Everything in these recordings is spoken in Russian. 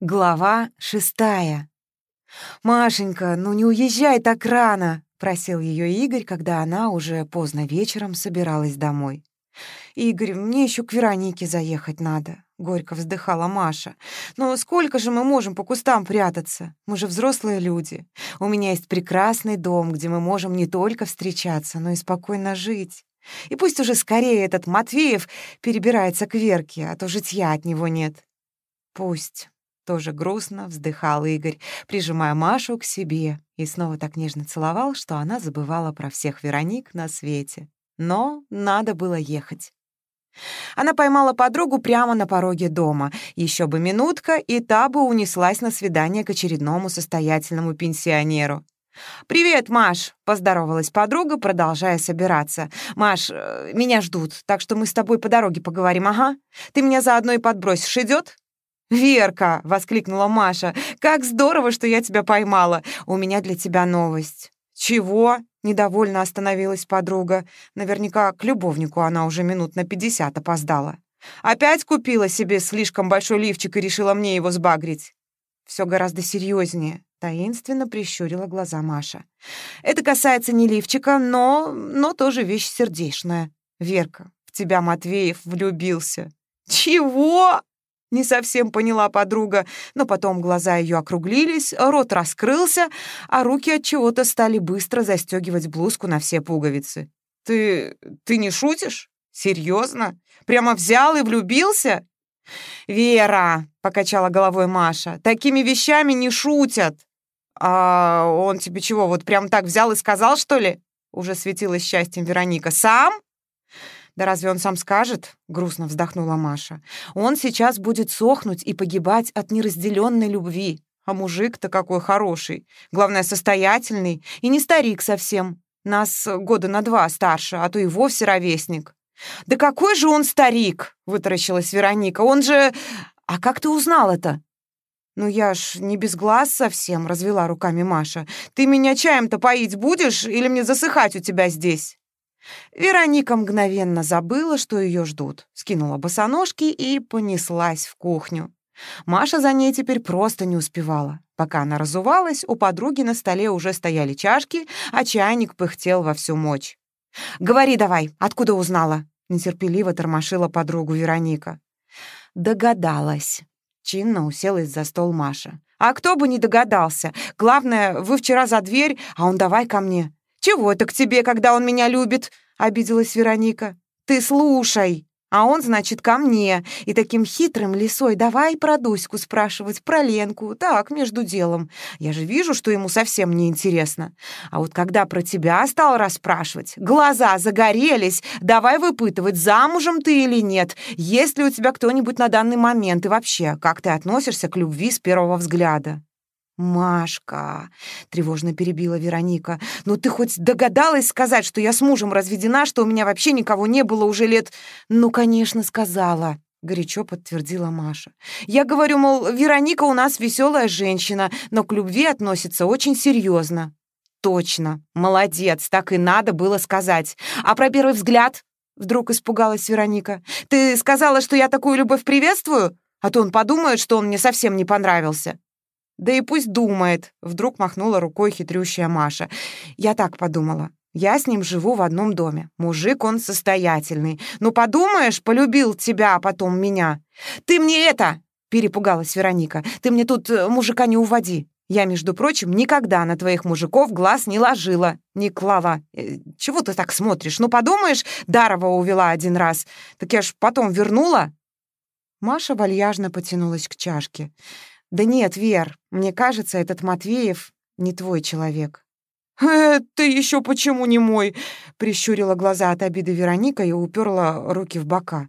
Глава шестая. «Машенька, ну не уезжай так рано!» — просил ее Игорь, когда она уже поздно вечером собиралась домой. «Игорь, мне еще к Веронике заехать надо», — горько вздыхала Маша. «Но сколько же мы можем по кустам прятаться? Мы же взрослые люди. У меня есть прекрасный дом, где мы можем не только встречаться, но и спокойно жить. И пусть уже скорее этот Матвеев перебирается к Верке, а то житья от него нет». «Пусть», тоже грустно вздыхал Игорь, прижимая Машу к себе, и снова так нежно целовал, что она забывала про всех Вероник на свете. Но надо было ехать. Она поймала подругу прямо на пороге дома. Еще бы минутка, и та бы унеслась на свидание к очередному состоятельному пенсионеру. «Привет, Маш!» — поздоровалась подруга, продолжая собираться. «Маш, э, меня ждут, так что мы с тобой по дороге поговорим, ага? Ты меня заодно и подбросишь, идет? «Верка!» — воскликнула Маша. «Как здорово, что я тебя поймала! У меня для тебя новость». «Чего?» — недовольно остановилась подруга. Наверняка к любовнику она уже минут на пятьдесят опоздала. «Опять купила себе слишком большой лифчик и решила мне его сбагрить?» Все гораздо серьезнее. Таинственно прищурила глаза Маша. «Это касается не лифчика, но... но тоже вещь сердечная. Верка, в тебя Матвеев влюбился». «Чего?» Не совсем поняла подруга, но потом глаза ее округлились, рот раскрылся, а руки от чего-то стали быстро застегивать блузку на все пуговицы. Ты ты не шутишь? Серьезно? Прямо взял и влюбился? Вера, покачала головой Маша. Такими вещами не шутят. А он тебе чего, вот прям так взял и сказал, что ли? Уже светилась счастьем Вероника. Сам? «Да разве он сам скажет?» — грустно вздохнула Маша. «Он сейчас будет сохнуть и погибать от неразделенной любви. А мужик-то какой хороший. Главное, состоятельный. И не старик совсем. Нас года на два старше, а то и вовсе ровесник». «Да какой же он старик!» — вытаращилась Вероника. «Он же... А как ты узнал это?» «Ну я ж не без глаз совсем», — развела руками Маша. «Ты меня чаем-то поить будешь или мне засыхать у тебя здесь?» Вероника мгновенно забыла, что ее ждут, скинула босоножки и понеслась в кухню. Маша за ней теперь просто не успевала. Пока она разувалась, у подруги на столе уже стояли чашки, а чайник пыхтел во всю мощь. «Говори давай, откуда узнала?» — нетерпеливо тормошила подругу Вероника. «Догадалась». Чинно уселась за стол Маша. «А кто бы не догадался? Главное, вы вчера за дверь, а он давай ко мне. «Чего это к тебе, когда он меня любит?» — обиделась Вероника. «Ты слушай!» А он, значит, ко мне. И таким хитрым лисой давай про Дуську спрашивать, про Ленку. Так, между делом. Я же вижу, что ему совсем не интересно. А вот когда про тебя стал расспрашивать, глаза загорелись. Давай выпытывать, замужем ты или нет. Есть ли у тебя кто-нибудь на данный момент и вообще, как ты относишься к любви с первого взгляда? «Машка!» — тревожно перебила Вероника. «Ну ты хоть догадалась сказать, что я с мужем разведена, что у меня вообще никого не было уже лет...» «Ну, конечно, сказала!» — горячо подтвердила Маша. «Я говорю, мол, Вероника у нас веселая женщина, но к любви относится очень серьезно». «Точно! Молодец! Так и надо было сказать. А про первый взгляд?» — вдруг испугалась Вероника. «Ты сказала, что я такую любовь приветствую? А то он подумает, что он мне совсем не понравился». «Да и пусть думает», — вдруг махнула рукой хитрющая Маша. «Я так подумала. Я с ним живу в одном доме. Мужик он состоятельный. Ну, подумаешь, полюбил тебя, а потом меня. Ты мне это...» — перепугалась Вероника. «Ты мне тут э, мужика не уводи. Я, между прочим, никогда на твоих мужиков глаз не ложила, не клала. Э, чего ты так смотришь? Ну, подумаешь, Дарова увела один раз. Так я ж потом вернула». Маша вальяжно потянулась к чашке. «Да нет, Вер, мне кажется, этот Матвеев не твой человек». «Э, ты еще почему не мой?» — прищурила глаза от обиды Вероника и уперла руки в бока.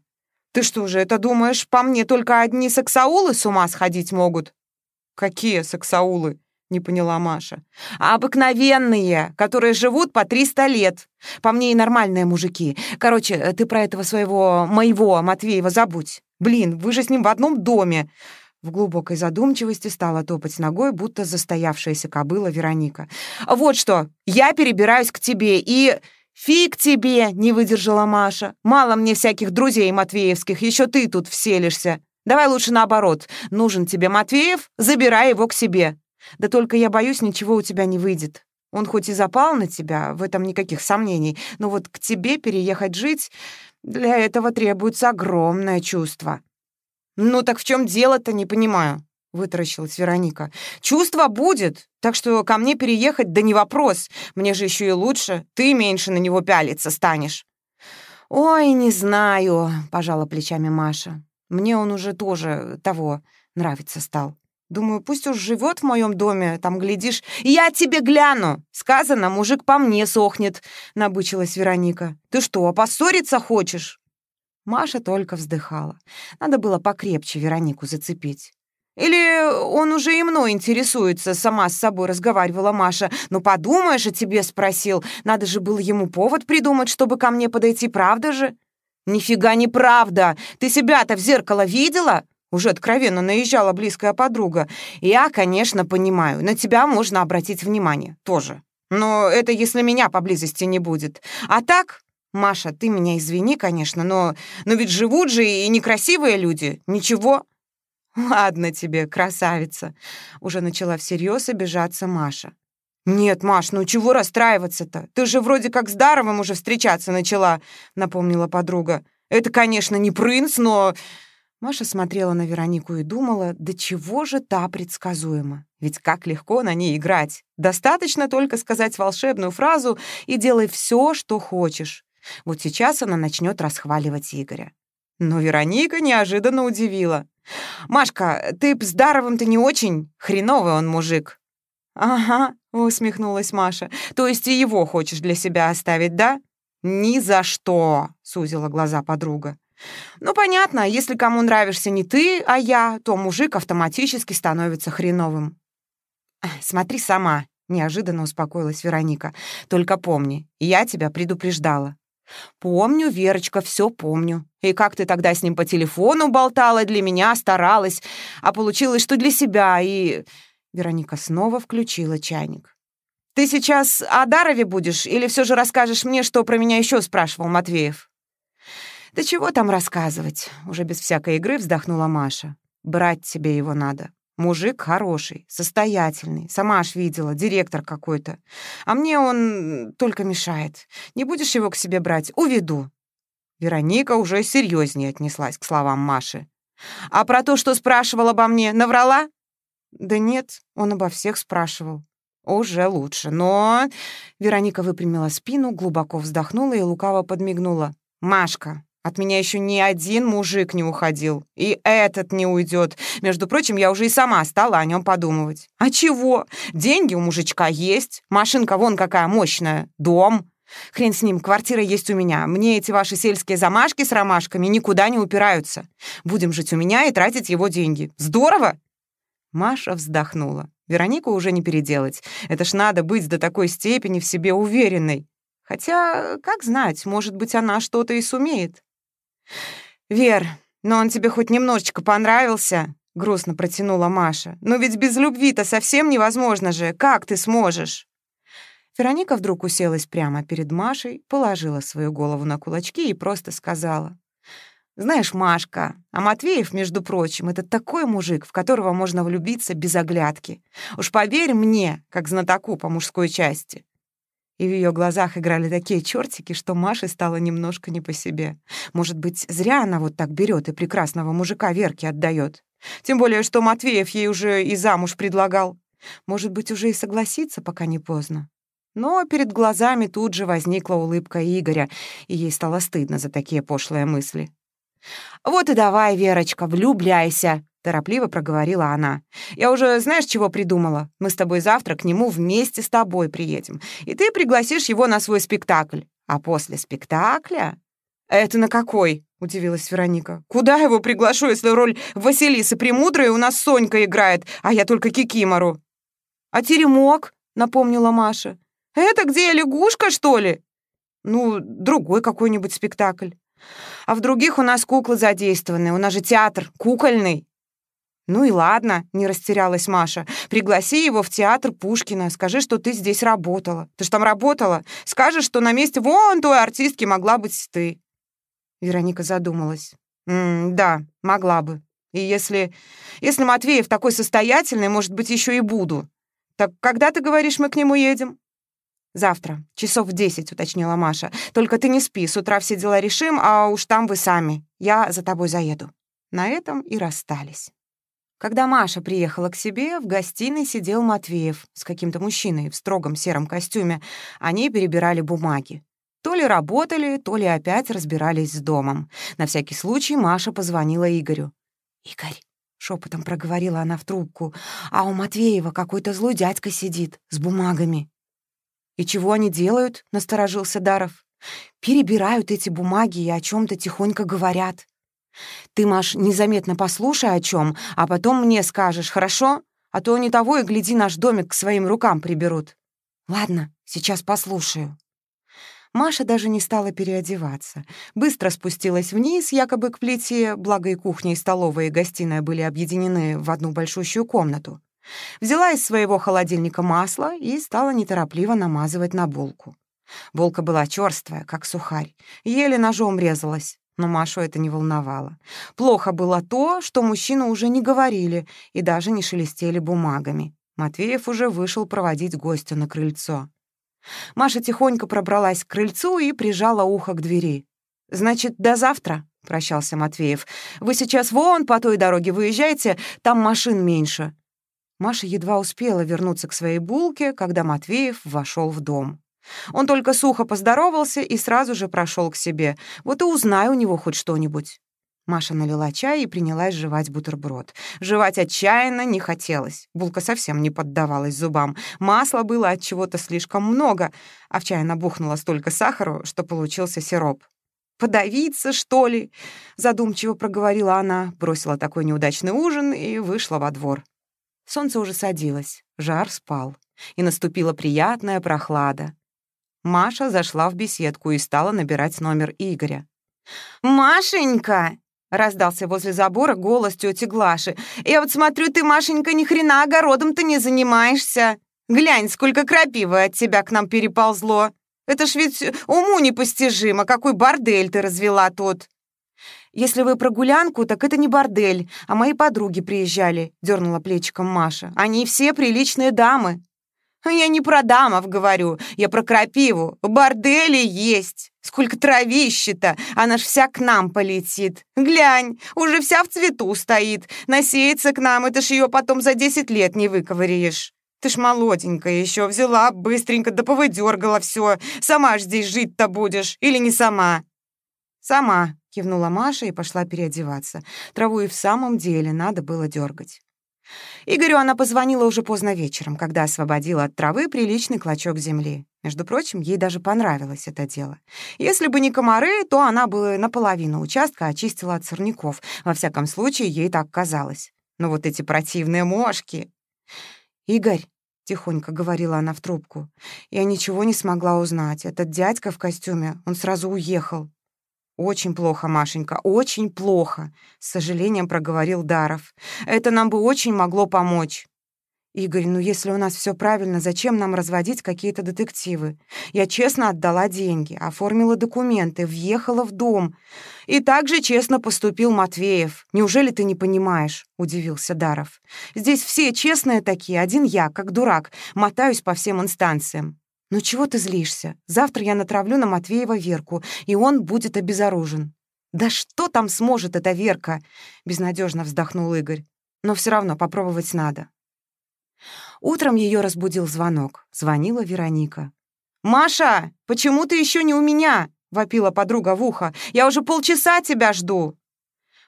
«Ты что же, это думаешь, по мне только одни сексаулы с ума сходить могут?» «Какие сексаулы?» — не поняла Маша. «Обыкновенные, которые живут по триста лет. По мне и нормальные мужики. Короче, ты про этого своего, моего Матвеева забудь. Блин, вы же с ним в одном доме. В глубокой задумчивости стала топать ногой, будто застоявшаяся кобыла Вероника. «Вот что, я перебираюсь к тебе и...» «Фиг тебе!» — не выдержала Маша. «Мало мне всяких друзей матвеевских, еще ты тут вселишься. Давай лучше наоборот. Нужен тебе Матвеев, забирай его к себе. Да только я боюсь, ничего у тебя не выйдет. Он хоть и запал на тебя, в этом никаких сомнений, но вот к тебе переехать жить, для этого требуется огромное чувство». «Ну так в чем дело-то, не понимаю», — вытаращилась Вероника. «Чувство будет, так что ко мне переехать, да не вопрос. Мне же еще и лучше, ты меньше на него пялиться станешь». «Ой, не знаю», — пожала плечами Маша. «Мне он уже тоже того нравится стал». Думаю, пусть уж живет в моем доме, там, глядишь, я тебе гляну. Сказано, мужик по мне сохнет, набычилась Вероника. Ты что, поссориться хочешь? Маша только вздыхала. Надо было покрепче Веронику зацепить. Или он уже и мной интересуется, сама с собой разговаривала Маша. Ну, подумаешь, о тебе спросил. Надо же было ему повод придумать, чтобы ко мне подойти, правда же? Нифига не правда. Ты себя-то в зеркало видела? Уже откровенно наезжала близкая подруга. «Я, конечно, понимаю, на тебя можно обратить внимание, тоже. Но это если меня поблизости не будет. А так, Маша, ты меня извини, конечно, но, но ведь живут же и некрасивые люди. Ничего». «Ладно тебе, красавица», — уже начала всерьез обижаться Маша. «Нет, Маш, ну чего расстраиваться-то? Ты же вроде как с Даровым уже встречаться начала», — напомнила подруга. «Это, конечно, не принц, но Маша смотрела на Веронику и думала, да чего же та предсказуема. Ведь как легко на ней играть. Достаточно только сказать волшебную фразу и делай все, что хочешь. Вот сейчас она начнет расхваливать Игоря. Но Вероника неожиданно удивила. «Машка, ты б с Даровым-то не очень? Хреновый он мужик». «Ага», — усмехнулась Маша. «То есть и его хочешь для себя оставить, да?» «Ни за что», — сузила глаза подруга. Ну, понятно, если кому нравишься не ты, а я, то мужик автоматически становится хреновым. Смотри сама, неожиданно успокоилась Вероника. Только помни, я тебя предупреждала. Помню, Верочка, все помню. И как ты тогда с ним по телефону болтала, для меня старалась, а получилось, что для себя, и... Вероника снова включила чайник. «Ты сейчас о Дарове будешь или все же расскажешь мне, что про меня еще спрашивал Матвеев?» «Да чего там рассказывать?» — уже без всякой игры вздохнула Маша. «Брать тебе его надо. Мужик хороший, состоятельный. Сама аж видела, директор какой-то. А мне он только мешает. Не будешь его к себе брать? Уведу». Вероника уже серьезнее отнеслась к словам Маши. «А про то, что спрашивал обо мне, наврала?» «Да нет, он обо всех спрашивал». «Уже лучше, но...» Вероника выпрямила спину, глубоко вздохнула и лукаво подмигнула. «Машка, от меня еще ни один мужик не уходил. И этот не уйдет. Между прочим, я уже и сама стала о нем подумывать. А чего? Деньги у мужичка есть. Машинка вон какая мощная. Дом. Хрен с ним, квартира есть у меня. Мне эти ваши сельские замашки с ромашками никуда не упираются. Будем жить у меня и тратить его деньги. Здорово!» Маша вздохнула. Веронику уже не переделать. Это ж надо быть до такой степени в себе уверенной. Хотя, как знать, может быть, она что-то и сумеет. «Вер, но он тебе хоть немножечко понравился?» — грустно протянула Маша. «Но ведь без любви-то совсем невозможно же. Как ты сможешь?» Вероника вдруг уселась прямо перед Машей, положила свою голову на кулачки и просто сказала. «Знаешь, Машка, а Матвеев, между прочим, это такой мужик, в которого можно влюбиться без оглядки. Уж поверь мне, как знатоку по мужской части и в ее глазах играли такие чертики, что Маше стало немножко не по себе. Может быть, зря она вот так берет и прекрасного мужика Верке отдает. Тем более, что Матвеев ей уже и замуж предлагал. Может быть, уже и согласиться, пока не поздно. Но перед глазами тут же возникла улыбка Игоря, и ей стало стыдно за такие пошлые мысли. «Вот и давай, Верочка, влюбляйся!» — торопливо проговорила она. «Я уже знаешь, чего придумала? Мы с тобой завтра к нему вместе с тобой приедем, и ты пригласишь его на свой спектакль. А после спектакля...» «Это на какой?» — удивилась Вероника. «Куда его приглашу, если роль Василисы Премудрой у нас Сонька играет, а я только Кикимору?» «А теремок?» — напомнила Маша. «Это где, лягушка, что ли?» «Ну, другой какой-нибудь спектакль». «А в других у нас куклы задействованы, у нас же театр кукольный». «Ну и ладно», — не растерялась Маша. «Пригласи его в театр Пушкина, скажи, что ты здесь работала. Ты ж там работала. Скажешь, что на месте вон той артистки могла быть ты». Вероника задумалась. «М -да, могла бы. И если... Если Матвеев такой состоятельный, может быть, еще и буду. Так когда, ты говоришь, мы к нему едем?» «Завтра, часов в десять», — уточнила Маша. «Только ты не спи, с утра все дела решим, а уж там вы сами. Я за тобой заеду». На этом и расстались. Когда Маша приехала к себе, в гостиной сидел Матвеев с каким-то мужчиной в строгом сером костюме. Они перебирали бумаги. То ли работали, то ли опять разбирались с домом. На всякий случай Маша позвонила Игорю. «Игорь», — шепотом проговорила она в трубку, «а у Матвеева какой-то злой дядька сидит с бумагами». «И чего они делают?» — насторожился Даров. «Перебирают эти бумаги и о чем то тихонько говорят». «Ты, Маш, незаметно послушай о чем, а потом мне скажешь, хорошо? А то не того и гляди, наш домик к своим рукам приберут». «Ладно, сейчас послушаю». Маша даже не стала переодеваться. Быстро спустилась вниз, якобы к плите, благо и кухня, и столовая, и гостиная были объединены в одну большущую комнату. Взяла из своего холодильника масло и стала неторопливо намазывать на булку. Булка была черствая, как сухарь, еле ножом резалась, но Машу это не волновало. Плохо было то, что мужчины уже не говорили и даже не шелестели бумагами. Матвеев уже вышел проводить гостя на крыльцо. Маша тихонько пробралась к крыльцу и прижала ухо к двери. «Значит, до завтра», — прощался Матвеев. «Вы сейчас вон по той дороге выезжайте, там машин меньше». Маша едва успела вернуться к своей булке, когда Матвеев вошел в дом. Он только сухо поздоровался и сразу же прошел к себе. Вот и узнай у него хоть что-нибудь. Маша налила чай и принялась жевать бутерброд. Жевать отчаянно не хотелось. Булка совсем не поддавалась зубам. Масла было от чего-то слишком много, а в чай набухнуло столько сахару, что получился сироп. «Подавиться, что ли?» — задумчиво проговорила она, бросила такой неудачный ужин и вышла во двор. Солнце уже садилось, жар спал, и наступила приятная прохлада. Маша зашла в беседку и стала набирать номер Игоря. «Машенька!» — раздался возле забора голос тети Глаши. «Я вот смотрю, ты, Машенька, ни хрена огородом-то не занимаешься. Глянь, сколько крапивы от тебя к нам переползло. Это ж ведь уму непостижимо, какой бордель ты развела тут». «Если вы про гулянку, так это не бордель, а мои подруги приезжали», — дернула плечиком Маша. «Они все приличные дамы». «Я не про дамов говорю, я про крапиву. Бордели есть. Сколько травища-то, она ж вся к нам полетит. Глянь, уже вся в цвету стоит. Насеется к нам, это ж ее потом за десять лет не выковыряешь. Ты ж молоденькая еще взяла, быстренько да повыдергала все. Сама ж здесь жить-то будешь, или не сама?» «Сама», — кивнула Маша и пошла переодеваться. Траву и в самом деле надо было дергать. Игорю она позвонила уже поздно вечером, когда освободила от травы приличный клочок земли. Между прочим, ей даже понравилось это дело. Если бы не комары, то она бы наполовину участка очистила от сорняков. Во всяком случае, ей так казалось. Но вот эти противные мошки... «Игорь», — тихонько говорила она в трубку, — «я ничего не смогла узнать. Этот дядька в костюме, он сразу уехал. «Очень плохо, Машенька, очень плохо», — с сожалением проговорил Даров. «Это нам бы очень могло помочь». «Игорь, ну если у нас все правильно, зачем нам разводить какие-то детективы? Я честно отдала деньги, оформила документы, въехала в дом. И также честно поступил Матвеев. Неужели ты не понимаешь?» — удивился Даров. «Здесь все честные такие, один я, как дурак, мотаюсь по всем инстанциям. «Ну чего ты злишься? Завтра я натравлю на Матвеева Верку, и он будет обезоружен». «Да что там сможет эта Верка?» — безнадежно вздохнул Игорь. «Но все равно попробовать надо». Утром ее разбудил звонок. Звонила Вероника. «Маша, почему ты еще не у меня?» — вопила подруга в ухо. «Я уже полчаса тебя жду!»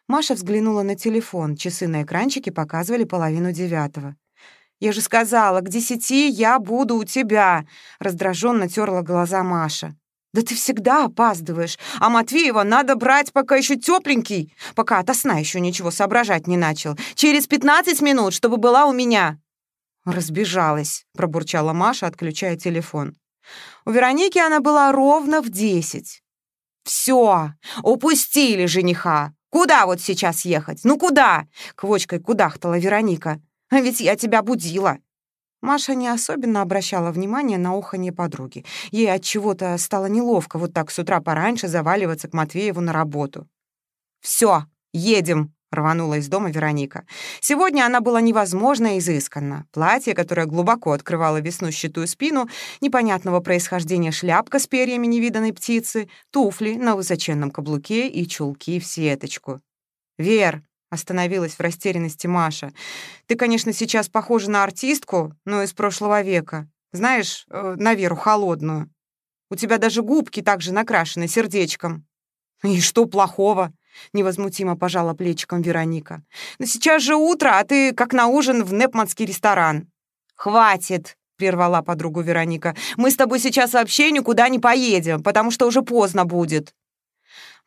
Маша взглянула на телефон. Часы на экранчике показывали половину девятого. «Я же сказала, к десяти я буду у тебя!» Раздраженно терла глаза Маша. «Да ты всегда опаздываешь, а Матвеева надо брать, пока еще тепленький, пока от сна еще ничего соображать не начал. Через пятнадцать минут, чтобы была у меня!» «Разбежалась», — пробурчала Маша, отключая телефон. У Вероники она была ровно в десять. «Все, упустили жениха! Куда вот сейчас ехать? Ну куда?» — квочкой кудахтала Вероника. А ведь я тебя будила!» Маша не особенно обращала внимание на уханье подруги. Ей от чего-то стало неловко вот так с утра пораньше заваливаться к Матвееву на работу. «Все, едем!» — рванула из дома Вероника. Сегодня она была невозможно изысканна. Платье, которое глубоко открывало веснущатую спину, непонятного происхождения шляпка с перьями невиданной птицы, туфли на высоченном каблуке и чулки в сеточку. «Вер!» — остановилась в растерянности Маша. «Ты, конечно, сейчас похожа на артистку, но из прошлого века. Знаешь, э, на Веру холодную. У тебя даже губки также накрашены сердечком». «И что плохого?» — невозмутимо пожала плечиком Вероника. «Но сейчас же утро, а ты как на ужин в Непманский ресторан». «Хватит!» — прервала подругу Вероника. «Мы с тобой сейчас вообще никуда не поедем, потому что уже поздно будет».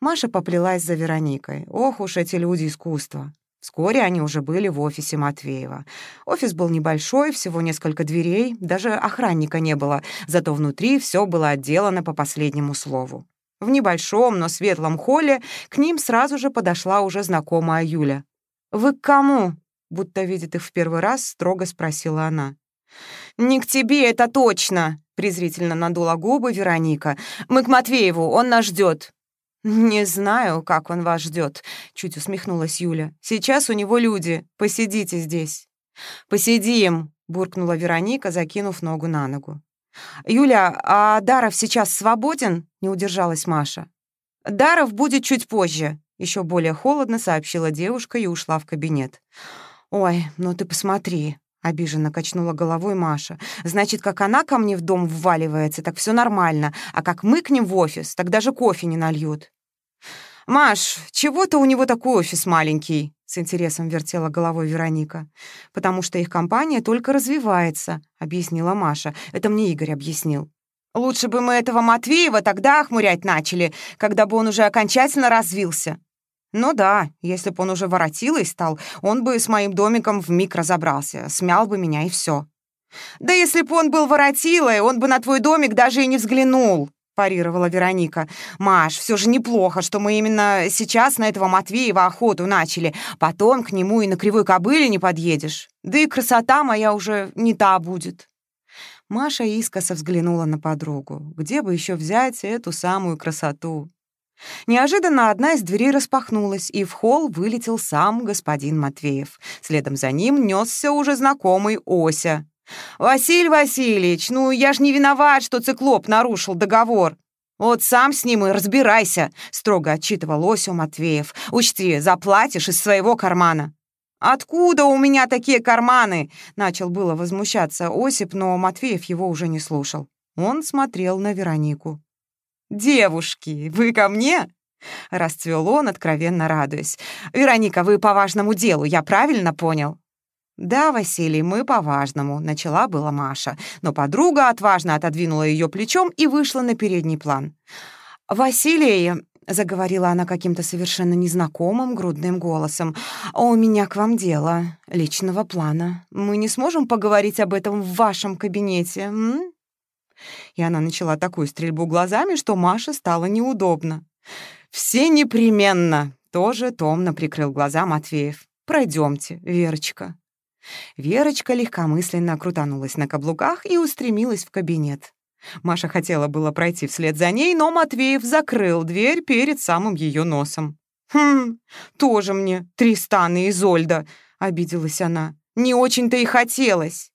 Маша поплелась за Вероникой. Ох уж эти люди искусства. Вскоре они уже были в офисе Матвеева. Офис был небольшой, всего несколько дверей, даже охранника не было, зато внутри все было отделано по последнему слову. В небольшом, но светлом холле к ним сразу же подошла уже знакомая Юля. «Вы к кому?» — будто видит их в первый раз, строго спросила она. «Не к тебе, это точно!» — презрительно надула губы Вероника. «Мы к Матвееву, он нас ждет. «Не знаю, как он вас ждет, чуть усмехнулась Юля. «Сейчас у него люди. Посидите здесь». «Посидим», — буркнула Вероника, закинув ногу на ногу. «Юля, а Даров сейчас свободен?» — не удержалась Маша. «Даров будет чуть позже», — еще более холодно сообщила девушка и ушла в кабинет. «Ой, ну ты посмотри», — обиженно качнула головой Маша. «Значит, как она ко мне в дом вваливается, так все нормально, а как мы к ним в офис, так даже кофе не нальют». «Маш, чего-то у него такой офис маленький», — с интересом вертела головой Вероника. «Потому что их компания только развивается», — объяснила Маша. «Это мне Игорь объяснил». «Лучше бы мы этого Матвеева тогда охмурять начали, когда бы он уже окончательно развился». «Ну да, если бы он уже воротилой стал, он бы с моим домиком вмиг разобрался, смял бы меня и все. «Да если бы он был воротилой, он бы на твой домик даже и не взглянул», парировала Вероника. «Маш, все же неплохо, что мы именно сейчас на этого Матвеева охоту начали. Потом к нему и на кривой кобыле не подъедешь. Да и красота моя уже не та будет». Маша искоса взглянула на подругу. Где бы еще взять эту самую красоту? Неожиданно одна из дверей распахнулась, и в холл вылетел сам господин Матвеев. Следом за ним несся уже знакомый Ося. «Василий Васильевич, ну я ж не виноват, что циклоп нарушил договор». «Вот сам с ним и разбирайся», — строго отчитывал Осю Матвеев. «Учти, заплатишь из своего кармана». «Откуда у меня такие карманы?» — начал было возмущаться Осип, но Матвеев его уже не слушал. Он смотрел на Веронику. «Девушки, вы ко мне?» — расцвел он, откровенно радуясь. «Вероника, вы по важному делу, я правильно понял?» «Да, Василий, мы по-важному», — начала была Маша, но подруга отважно отодвинула ее плечом и вышла на передний план. «Василий», — заговорила она каким-то совершенно незнакомым грудным голосом, «у меня к вам дело личного плана. Мы не сможем поговорить об этом в вашем кабинете, м?» И она начала такую стрельбу глазами, что Маше стало неудобно. «Все непременно!» — тоже томно прикрыл глаза Матвеев. «Пройдемте, Верочка». Верочка легкомысленно крутанулась на каблуках и устремилась в кабинет. Маша хотела было пройти вслед за ней, но Матвеев закрыл дверь перед самым ее носом. «Хм, тоже мне Тристан и Изольда», — обиделась она. «Не очень-то и хотелось».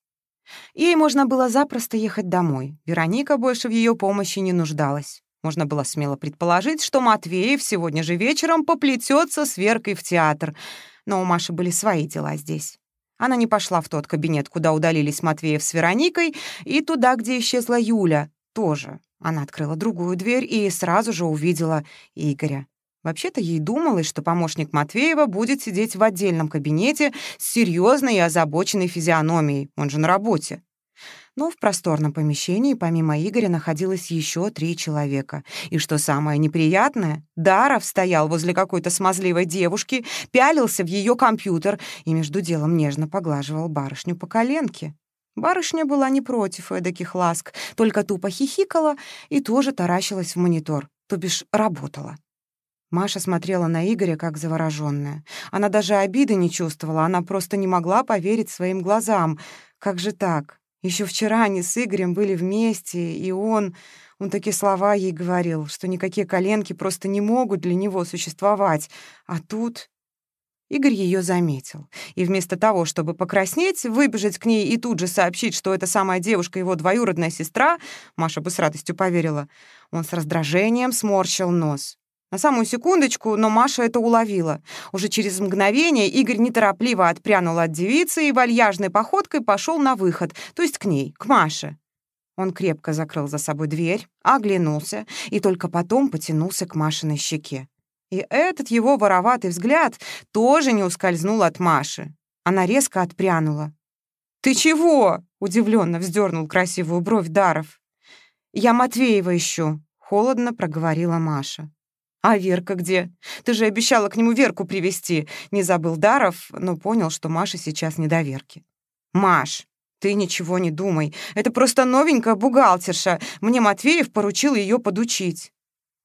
Ей можно было запросто ехать домой. Вероника больше в ее помощи не нуждалась. Можно было смело предположить, что Матвеев сегодня же вечером поплетется с Веркой в театр. Но у Маши были свои дела здесь. Она не пошла в тот кабинет, куда удалились Матвеев с Вероникой, и туда, где исчезла Юля, тоже. Она открыла другую дверь и сразу же увидела Игоря. Вообще-то ей думалось, что помощник Матвеева будет сидеть в отдельном кабинете с серьезной и озабоченной физиономией, он же на работе. Но в просторном помещении помимо Игоря находилось еще три человека. И что самое неприятное, Даров стоял возле какой-то смазливой девушки, пялился в ее компьютер и между делом нежно поглаживал барышню по коленке. Барышня была не против эдаких ласк, только тупо хихикала и тоже таращилась в монитор, то бишь работала. Маша смотрела на Игоря как заворожённая. Она даже обиды не чувствовала, она просто не могла поверить своим глазам. Как же так? Еще вчера они с Игорем были вместе, и он... Он такие слова ей говорил, что никакие коленки просто не могут для него существовать. А тут... Игорь ее заметил. И вместо того, чтобы покраснеть, выбежать к ней и тут же сообщить, что эта самая девушка его двоюродная сестра, Маша бы с радостью поверила, он с раздражением сморщил нос. На самую секундочку, но Маша это уловила. Уже через мгновение Игорь неторопливо отпрянул от девицы и вальяжной походкой пошел на выход, то есть к ней, к Маше. Он крепко закрыл за собой дверь, оглянулся и только потом потянулся к Машиной щеке. И этот его вороватый взгляд тоже не ускользнул от Маши. Она резко отпрянула. «Ты чего?» — удивленно вздернул красивую бровь Даров. «Я Матвеева ищу», — холодно проговорила Маша. «А Верка где? Ты же обещала к нему Верку привести. Не забыл Даров, но понял, что Маша сейчас не до Верки. «Маш, ты ничего не думай. Это просто новенькая бухгалтерша. Мне Матвеев поручил ее подучить».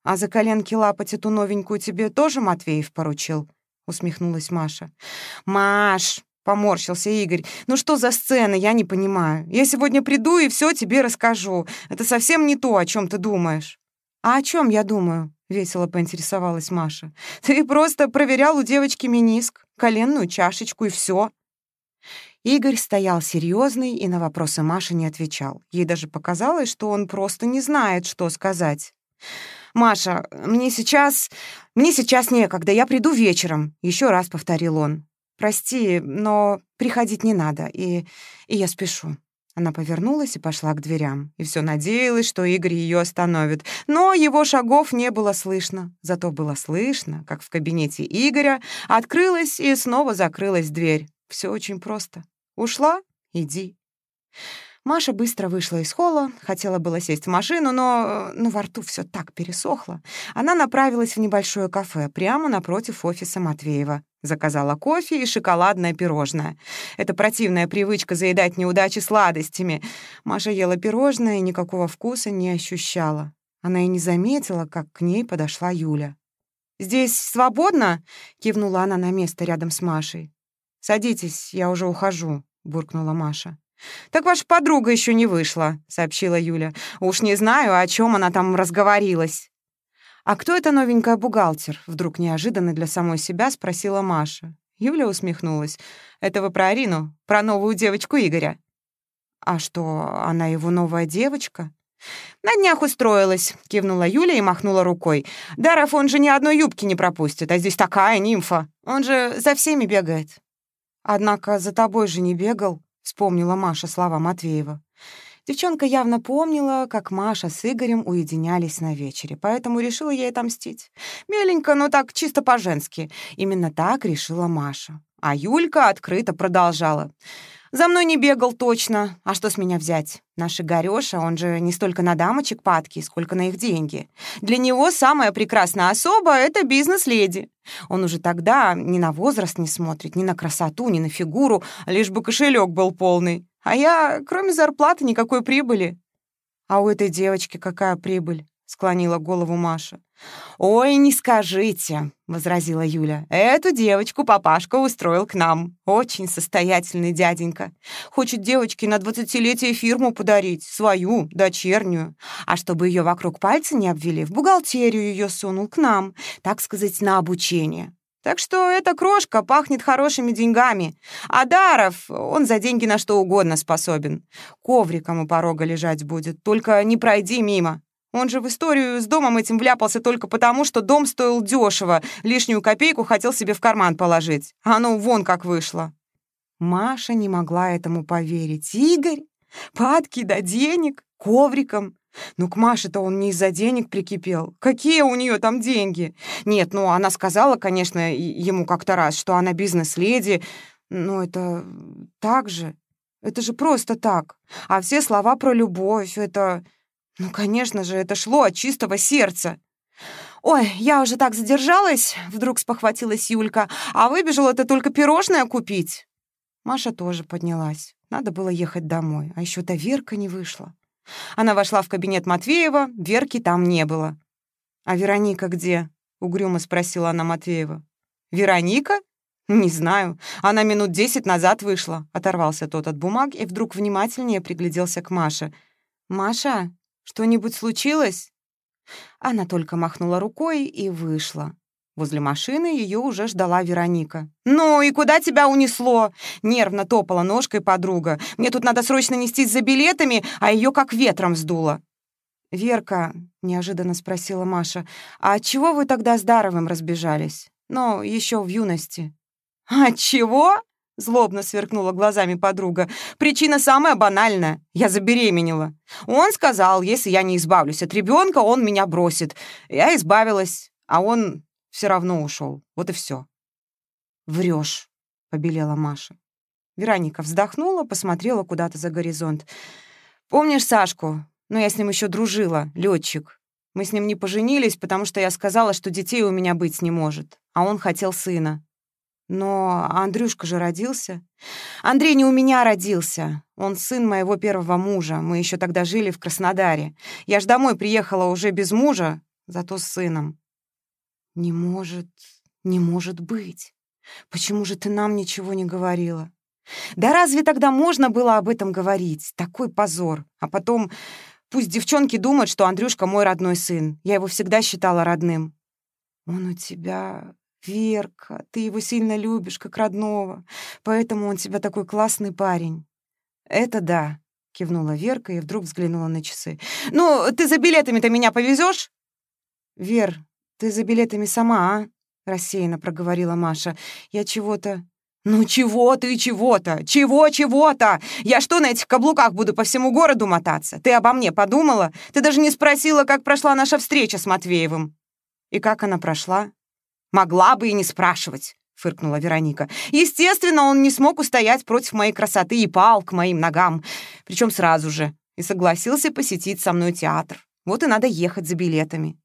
«А за коленки лапать эту новенькую тебе тоже Матвеев поручил?» — усмехнулась Маша. «Маш!» — поморщился Игорь. «Ну что за сцена, я не понимаю. Я сегодня приду и все тебе расскажу. Это совсем не то, о чем ты думаешь». «А о чем я думаю?» — весело поинтересовалась Маша. «Ты просто проверял у девочки миниск, коленную чашечку и все. Игорь стоял серьезный и на вопросы Маши не отвечал. Ей даже показалось, что он просто не знает, что сказать. «Маша, мне сейчас... мне сейчас некогда, я приду вечером», — еще раз повторил он. «Прости, но приходить не надо, и, и я спешу». Она повернулась и пошла к дверям, и все надеялась, что Игорь ее остановит. Но его шагов не было слышно. Зато было слышно, как в кабинете Игоря открылась и снова закрылась дверь. Все очень просто. Ушла — иди. Маша быстро вышла из холла, хотела было сесть в машину, но, но во рту все так пересохло. Она направилась в небольшое кафе прямо напротив офиса Матвеева. Заказала кофе и шоколадное пирожное. Это противная привычка заедать неудачи сладостями. Маша ела пирожное и никакого вкуса не ощущала. Она и не заметила, как к ней подошла Юля. «Здесь свободно?» — кивнула она на место рядом с Машей. «Садитесь, я уже ухожу», — буркнула Маша. «Так ваша подруга еще не вышла», — сообщила Юля. «Уж не знаю, о чем она там разговорилась». «А кто эта новенькая бухгалтер?» — вдруг неожиданно для самой себя спросила Маша. Юля усмехнулась. «Это вы про Арину? Про новую девочку Игоря?» «А что, она его новая девочка?» «На днях устроилась», — кивнула Юля и махнула рукой. «Даров он же ни одной юбки не пропустит, а здесь такая нимфа. Он же за всеми бегает». «Однако за тобой же не бегал», вспомнила Маша слова Матвеева. Девчонка явно помнила, как Маша с Игорем уединялись на вечере, поэтому решила ей отомстить. Меленько, но так чисто по-женски. Именно так решила Маша. А Юлька открыто продолжала. За мной не бегал точно. А что с меня взять? Наш Игорёша, он же не столько на дамочек падки, сколько на их деньги. Для него самая прекрасная особа — это бизнес-леди. Он уже тогда ни на возраст не смотрит, ни на красоту, ни на фигуру, лишь бы кошелек был полный. А я, кроме зарплаты, никакой прибыли. А у этой девочки какая прибыль? — склонила голову Маша. «Ой, не скажите», — возразила Юля. «Эту девочку папашка устроил к нам. Очень состоятельный дяденька. Хочет девочке на двадцатилетие фирму подарить, свою, дочернюю. А чтобы ее вокруг пальца не обвели, в бухгалтерию ее сунул к нам, так сказать, на обучение. Так что эта крошка пахнет хорошими деньгами. А Даров, он за деньги на что угодно способен. Ковриком у порога лежать будет, только не пройди мимо. Он же в историю с домом этим вляпался только потому, что дом стоил дешево, лишнюю копейку хотел себе в карман положить. А оно вон как вышло. Маша не могла этому поверить. Игорь? Падки до денег? Ковриком? Ну, к Маше-то он не из-за денег прикипел. Какие у нее там деньги? Нет, ну, она сказала, конечно, ему как-то раз, что она бизнес-леди. Но это так же. Это же просто так. А все слова про любовь — это... Ну, конечно же, это шло от чистого сердца. «Ой, я уже так задержалась», — вдруг спохватилась Юлька, «а выбежала-то только пирожное купить». Маша тоже поднялась. Надо было ехать домой, а еще то Верка не вышла. Она вошла в кабинет Матвеева, Верки там не было. «А Вероника где?» — угрюмо спросила она Матвеева. «Вероника? Не знаю. Она минут десять назад вышла», — оторвался тот от бумаг и вдруг внимательнее пригляделся к Маше. «Маша, что-нибудь случилось?» Она только махнула рукой и вышла. Возле машины ее уже ждала Вероника. «Ну и куда тебя унесло?» Нервно топала ножкой подруга. «Мне тут надо срочно нестись за билетами, а ее как ветром сдуло». «Верка», — неожиданно спросила Маша, «а чего вы тогда с Даровым разбежались? Ну, еще в юности». «А чего?» — злобно сверкнула глазами подруга. «Причина самая банальная. Я забеременела. Он сказал, если я не избавлюсь от ребенка, он меня бросит. Я избавилась, а он все равно ушел. Вот и все. Врешь, побелела Маша. Вероника вздохнула, посмотрела куда-то за горизонт. Помнишь Сашку? Ну, я с ним еще дружила, летчик. Мы с ним не поженились, потому что я сказала, что детей у меня быть не может, а он хотел сына. Но Андрюшка же родился. Андрей не у меня родился. Он сын моего первого мужа. Мы еще тогда жили в Краснодаре. Я ж домой приехала уже без мужа, зато с сыном. «Не может, не может быть. Почему же ты нам ничего не говорила?» «Да разве тогда можно было об этом говорить? Такой позор. А потом, пусть девчонки думают, что Андрюшка мой родной сын. Я его всегда считала родным». «Он у тебя Верка, ты его сильно любишь, как родного, поэтому он тебя такой классный парень». «Это да», — кивнула Верка и вдруг взглянула на часы. «Ну, ты за билетами-то меня повезешь? «Вер, «Ты за билетами сама, а?» — рассеянно проговорила Маша. «Я чего-то...» «Ну чего ты, чего-то? Чего, чего-то? Я что, на этих каблуках буду по всему городу мотаться? Ты обо мне подумала? Ты даже не спросила, как прошла наша встреча с Матвеевым». «И как она прошла?» «Могла бы и не спрашивать», — фыркнула Вероника. «Естественно, он не смог устоять против моей красоты и пал к моим ногам, причем сразу же, и согласился посетить со мной театр. Вот и надо ехать за билетами».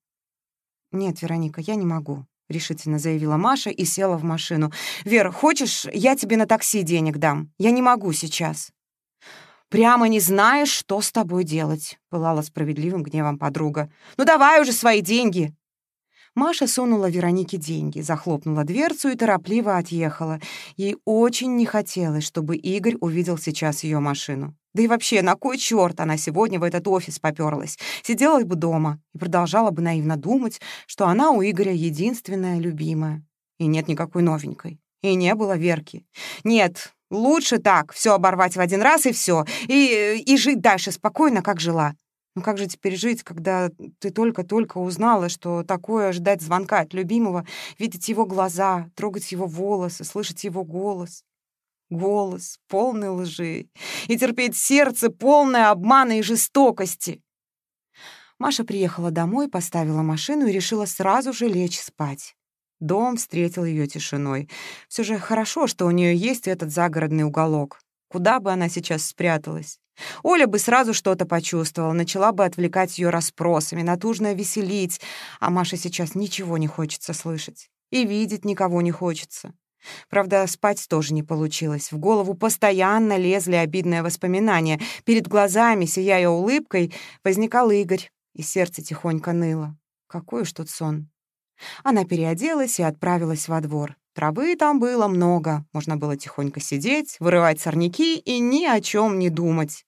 «Нет, Вероника, я не могу», — решительно заявила Маша и села в машину. «Вер, хочешь, я тебе на такси денег дам? Я не могу сейчас». «Прямо не знаешь, что с тобой делать», — пылала справедливым гневом подруга. «Ну давай уже свои деньги!» Маша сунула Веронике деньги, захлопнула дверцу и торопливо отъехала. Ей очень не хотелось, чтобы Игорь увидел сейчас ее машину. Да и вообще, на кой черт она сегодня в этот офис попёрлась? Сидела бы дома и продолжала бы наивно думать, что она у Игоря единственная любимая. И нет никакой новенькой. И не было Верки. Нет, лучше так, все оборвать в один раз и все, и, и жить дальше спокойно, как жила. Ну как же теперь жить, когда ты только-только узнала, что такое ждать звонка от любимого, видеть его глаза, трогать его волосы, слышать его голос? голос, полный лжи, и терпеть сердце, полное обмана и жестокости. Маша приехала домой, поставила машину и решила сразу же лечь спать. Дом встретил ее тишиной. Все же хорошо, что у нее есть этот загородный уголок. Куда бы она сейчас спряталась? Оля бы сразу что-то почувствовала, начала бы отвлекать ее расспросами, натужно веселить, а Маше сейчас ничего не хочется слышать. И видеть никого не хочется. Правда, спать тоже не получилось. В голову постоянно лезли обидные воспоминания. Перед глазами, сияя улыбкой, возникал Игорь, и сердце тихонько ныло. Какой уж тут сон. Она переоделась и отправилась во двор. Травы там было много, можно было тихонько сидеть, вырывать сорняки и ни о чем не думать.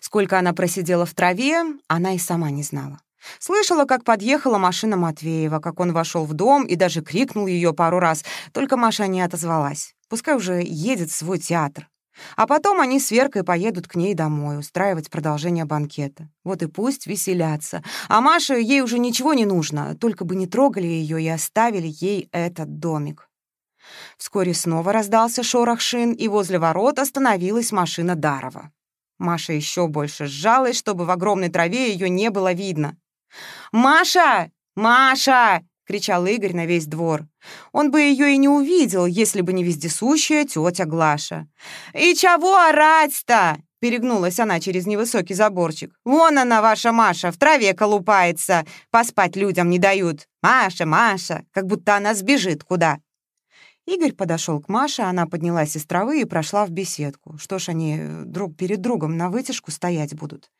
Сколько она просидела в траве, она и сама не знала. Слышала, как подъехала машина Матвеева, как он вошел в дом и даже крикнул ее пару раз, только Маша не отозвалась. Пускай уже едет в свой театр. А потом они с Веркой поедут к ней домой, устраивать продолжение банкета. Вот и пусть веселятся. А Маше ей уже ничего не нужно, только бы не трогали ее и оставили ей этот домик. Вскоре снова раздался шорох шин, и возле ворот остановилась машина Дарова. Маша еще больше сжалась, чтобы в огромной траве ее не было видно. «Маша! Маша!» — кричал Игорь на весь двор. Он бы ее и не увидел, если бы не вездесущая тетя Глаша. «И чего орать-то?» — перегнулась она через невысокий заборчик. «Вон она, ваша Маша, в траве колупается. Поспать людям не дают. Маша, Маша!» Как будто она сбежит куда. Игорь подошел к Маше, она поднялась из травы и прошла в беседку. Что ж они э, друг перед другом на вытяжку стоять будут?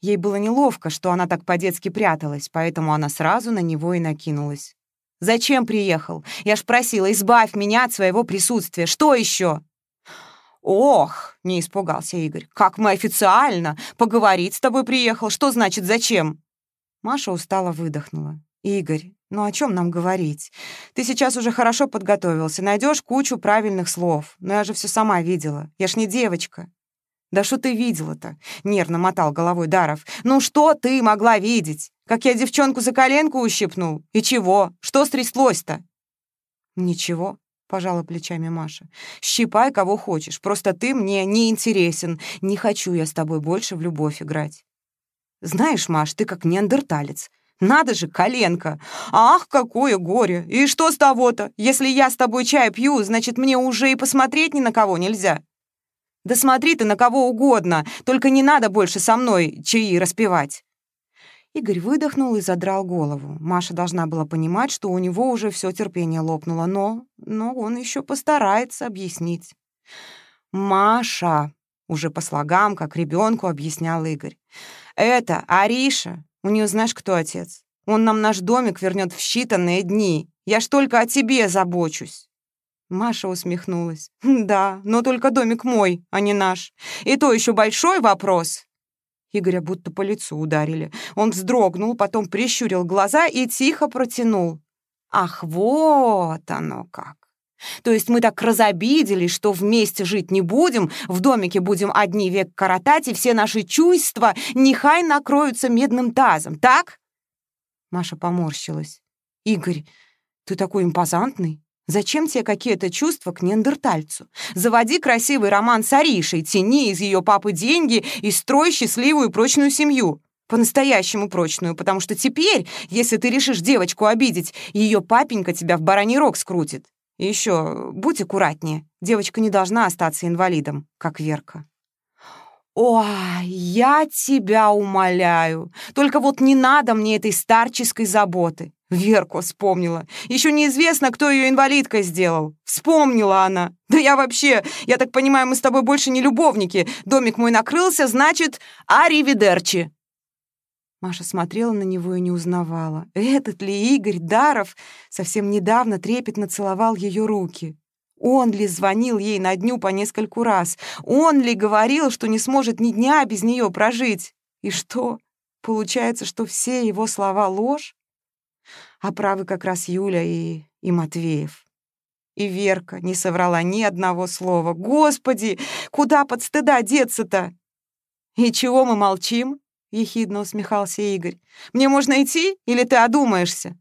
Ей было неловко, что она так по-детски пряталась, поэтому она сразу на него и накинулась. «Зачем приехал? Я ж просила, избавь меня от своего присутствия. Что еще? «Ох!» — не испугался Игорь. «Как мы официально! Поговорить с тобой приехал. Что значит зачем?» Маша устало выдохнула. Игорь, ну о чем нам говорить? Ты сейчас уже хорошо подготовился, найдешь кучу правильных слов. Но я же все сама видела. Я ж не девочка. «Да что ты видела-то?» — нервно мотал головой Даров. «Ну что ты могла видеть? Как я девчонку за коленку ущипнул? И чего? Что стряслось-то?» «Ничего», — пожала плечами Маша. «Щипай кого хочешь, просто ты мне не интересен. Не хочу я с тобой больше в любовь играть». «Знаешь, Маш, ты как неандерталец. Надо же, коленка! Ах, какое горе! И что с того-то? Если я с тобой чай пью, значит, мне уже и посмотреть ни на кого нельзя. Да смотри ты на кого угодно, только не надо больше со мной чаи распевать. Игорь выдохнул и задрал голову. Маша должна была понимать, что у него уже все терпение лопнуло, но, но он еще постарается объяснить. «Маша», — уже по слогам, как ребенку объяснял Игорь, — «это Ариша, у нее знаешь, кто отец? Он нам наш домик вернет в считанные дни. Я ж только о тебе забочусь». Маша усмехнулась. «Да, но только домик мой, а не наш. И то еще большой вопрос». Игоря будто по лицу ударили. Он вздрогнул, потом прищурил глаза и тихо протянул. «Ах, вот оно как! То есть мы так разобиделись, что вместе жить не будем, в домике будем одни век коротать, и все наши чувства нехай накроются медным тазом, так?» Маша поморщилась. «Игорь, ты такой импозантный. Зачем тебе какие-то чувства к неандертальцу? Заводи красивый роман с Аришей, тяни из ее папы деньги и строй счастливую прочную семью. По-настоящему прочную, потому что теперь, если ты решишь девочку обидеть, ее папенька тебя в бараний рог скрутит. И еще будь аккуратнее. Девочка не должна остаться инвалидом, как Верка. «Ой, я тебя умоляю. Только вот не надо мне этой старческой заботы. Верку вспомнила. Еще неизвестно, кто ее инвалидкой сделал. Вспомнила она. Да я вообще, я так понимаю, мы с тобой больше не любовники. Домик мой накрылся, значит, аривидерчи. Маша смотрела на него и не узнавала. Этот ли Игорь Даров совсем недавно трепетно целовал ее руки? Он ли звонил ей на дню по нескольку раз? Он ли говорил, что не сможет ни дня без нее прожить? И что? Получается, что все его слова — ложь? А правы как раз Юля и, и Матвеев. И Верка не соврала ни одного слова. Господи, куда под стыда деться-то? И чего мы молчим? — ехидно усмехался Игорь. «Мне можно идти, или ты одумаешься?»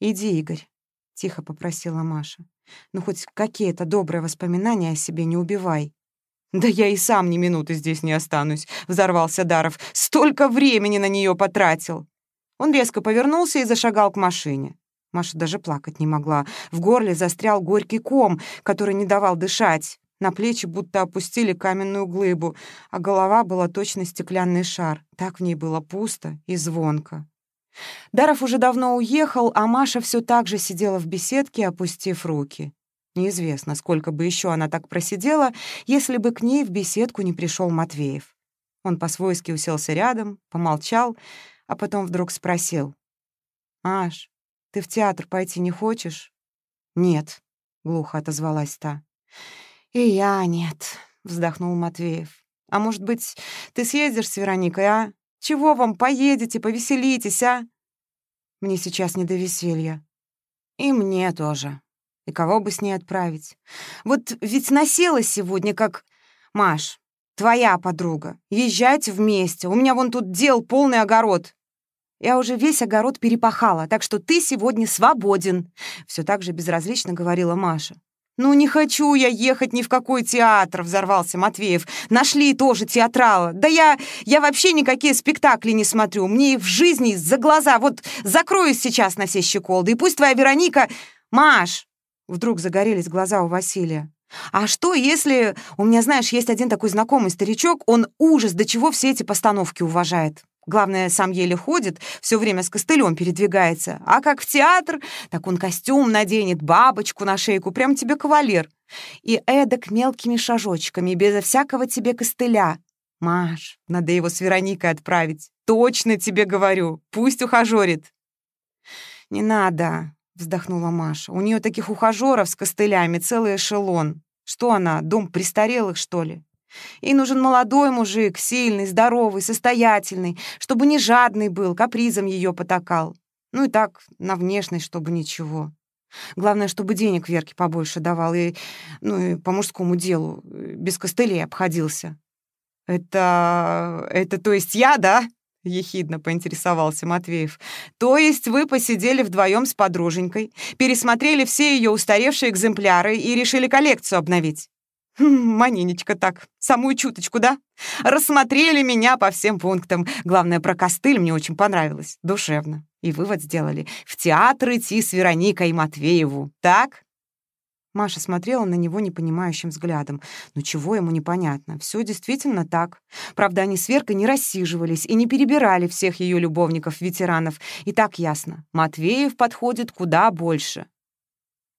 «Иди, Игорь», — тихо попросила Маша. «Ну, хоть какие-то добрые воспоминания о себе не убивай». «Да я и сам ни минуты здесь не останусь», — взорвался Даров. «Столько времени на нее потратил!» Он резко повернулся и зашагал к машине. Маша даже плакать не могла. В горле застрял горький ком, который не давал дышать. На плечи будто опустили каменную глыбу, а голова была точно стеклянный шар. Так в ней было пусто и звонко. Даров уже давно уехал, а Маша все так же сидела в беседке, опустив руки. Неизвестно, сколько бы еще она так просидела, если бы к ней в беседку не пришел Матвеев. Он по-свойски уселся рядом, помолчал, а потом вдруг спросил. «Маш, ты в театр пойти не хочешь?» «Нет», — глухо отозвалась та. «И я нет», — вздохнул Матвеев. «А может быть, ты съездишь с Вероникой, а? Чего вам, поедете, повеселитесь, а?» «Мне сейчас не до веселья». «И мне тоже. И кого бы с ней отправить? Вот ведь насела сегодня, как... Маш, твоя подруга. Езжайте вместе. У меня вон тут дел полный огород. Я уже весь огород перепахала, так что ты сегодня свободен», — все так же безразлично говорила Маша. «Ну, не хочу я ехать ни в какой театр», — взорвался Матвеев. «Нашли тоже театрала. Да я, я вообще никакие спектакли не смотрю. Мне в жизни за глаза. Вот закроюсь сейчас на все щеколды, и пусть твоя Вероника... Маш!» Вдруг загорелись глаза у Василия. «А что, если... У меня, знаешь, есть один такой знакомый старичок, он ужас, до чего все эти постановки уважает. Главное, сам еле ходит, все время с костылем передвигается. А как в театр, так он костюм наденет, бабочку на шейку, прям тебе кавалер. И эдак мелкими шажочками, безо всякого тебе костыля. Маш, надо его с Вероникой отправить. Точно тебе говорю, пусть ухажерит. Не надо, вздохнула Маша. У нее таких ухажеров с костылями целый эшелон. Что она, дом престарелых, что ли? Ей нужен молодой мужик, сильный, здоровый, состоятельный, чтобы не жадный был, капризом ее потакал. Ну и так, на внешность, чтобы ничего. Главное, чтобы денег Верке побольше давал и, ну, и по мужскому делу, э, без костылей обходился. «Это... это то есть я, да?» — ехидно поинтересовался Матвеев. «То есть вы посидели вдвоем с подруженькой, пересмотрели все ее устаревшие экземпляры и решили коллекцию обновить?» Хм, «Маненечка так, самую чуточку, да? Рассмотрели меня по всем пунктам. Главное, про костыль мне очень понравилось, душевно. И вывод сделали. В театр идти с Вероникой Матвееву, так?» Маша смотрела на него непонимающим взглядом. Ну чего ему непонятно? Все действительно так. Правда, они с Веркой не рассиживались и не перебирали всех ее любовников-ветеранов. И так ясно. Матвеев подходит куда больше.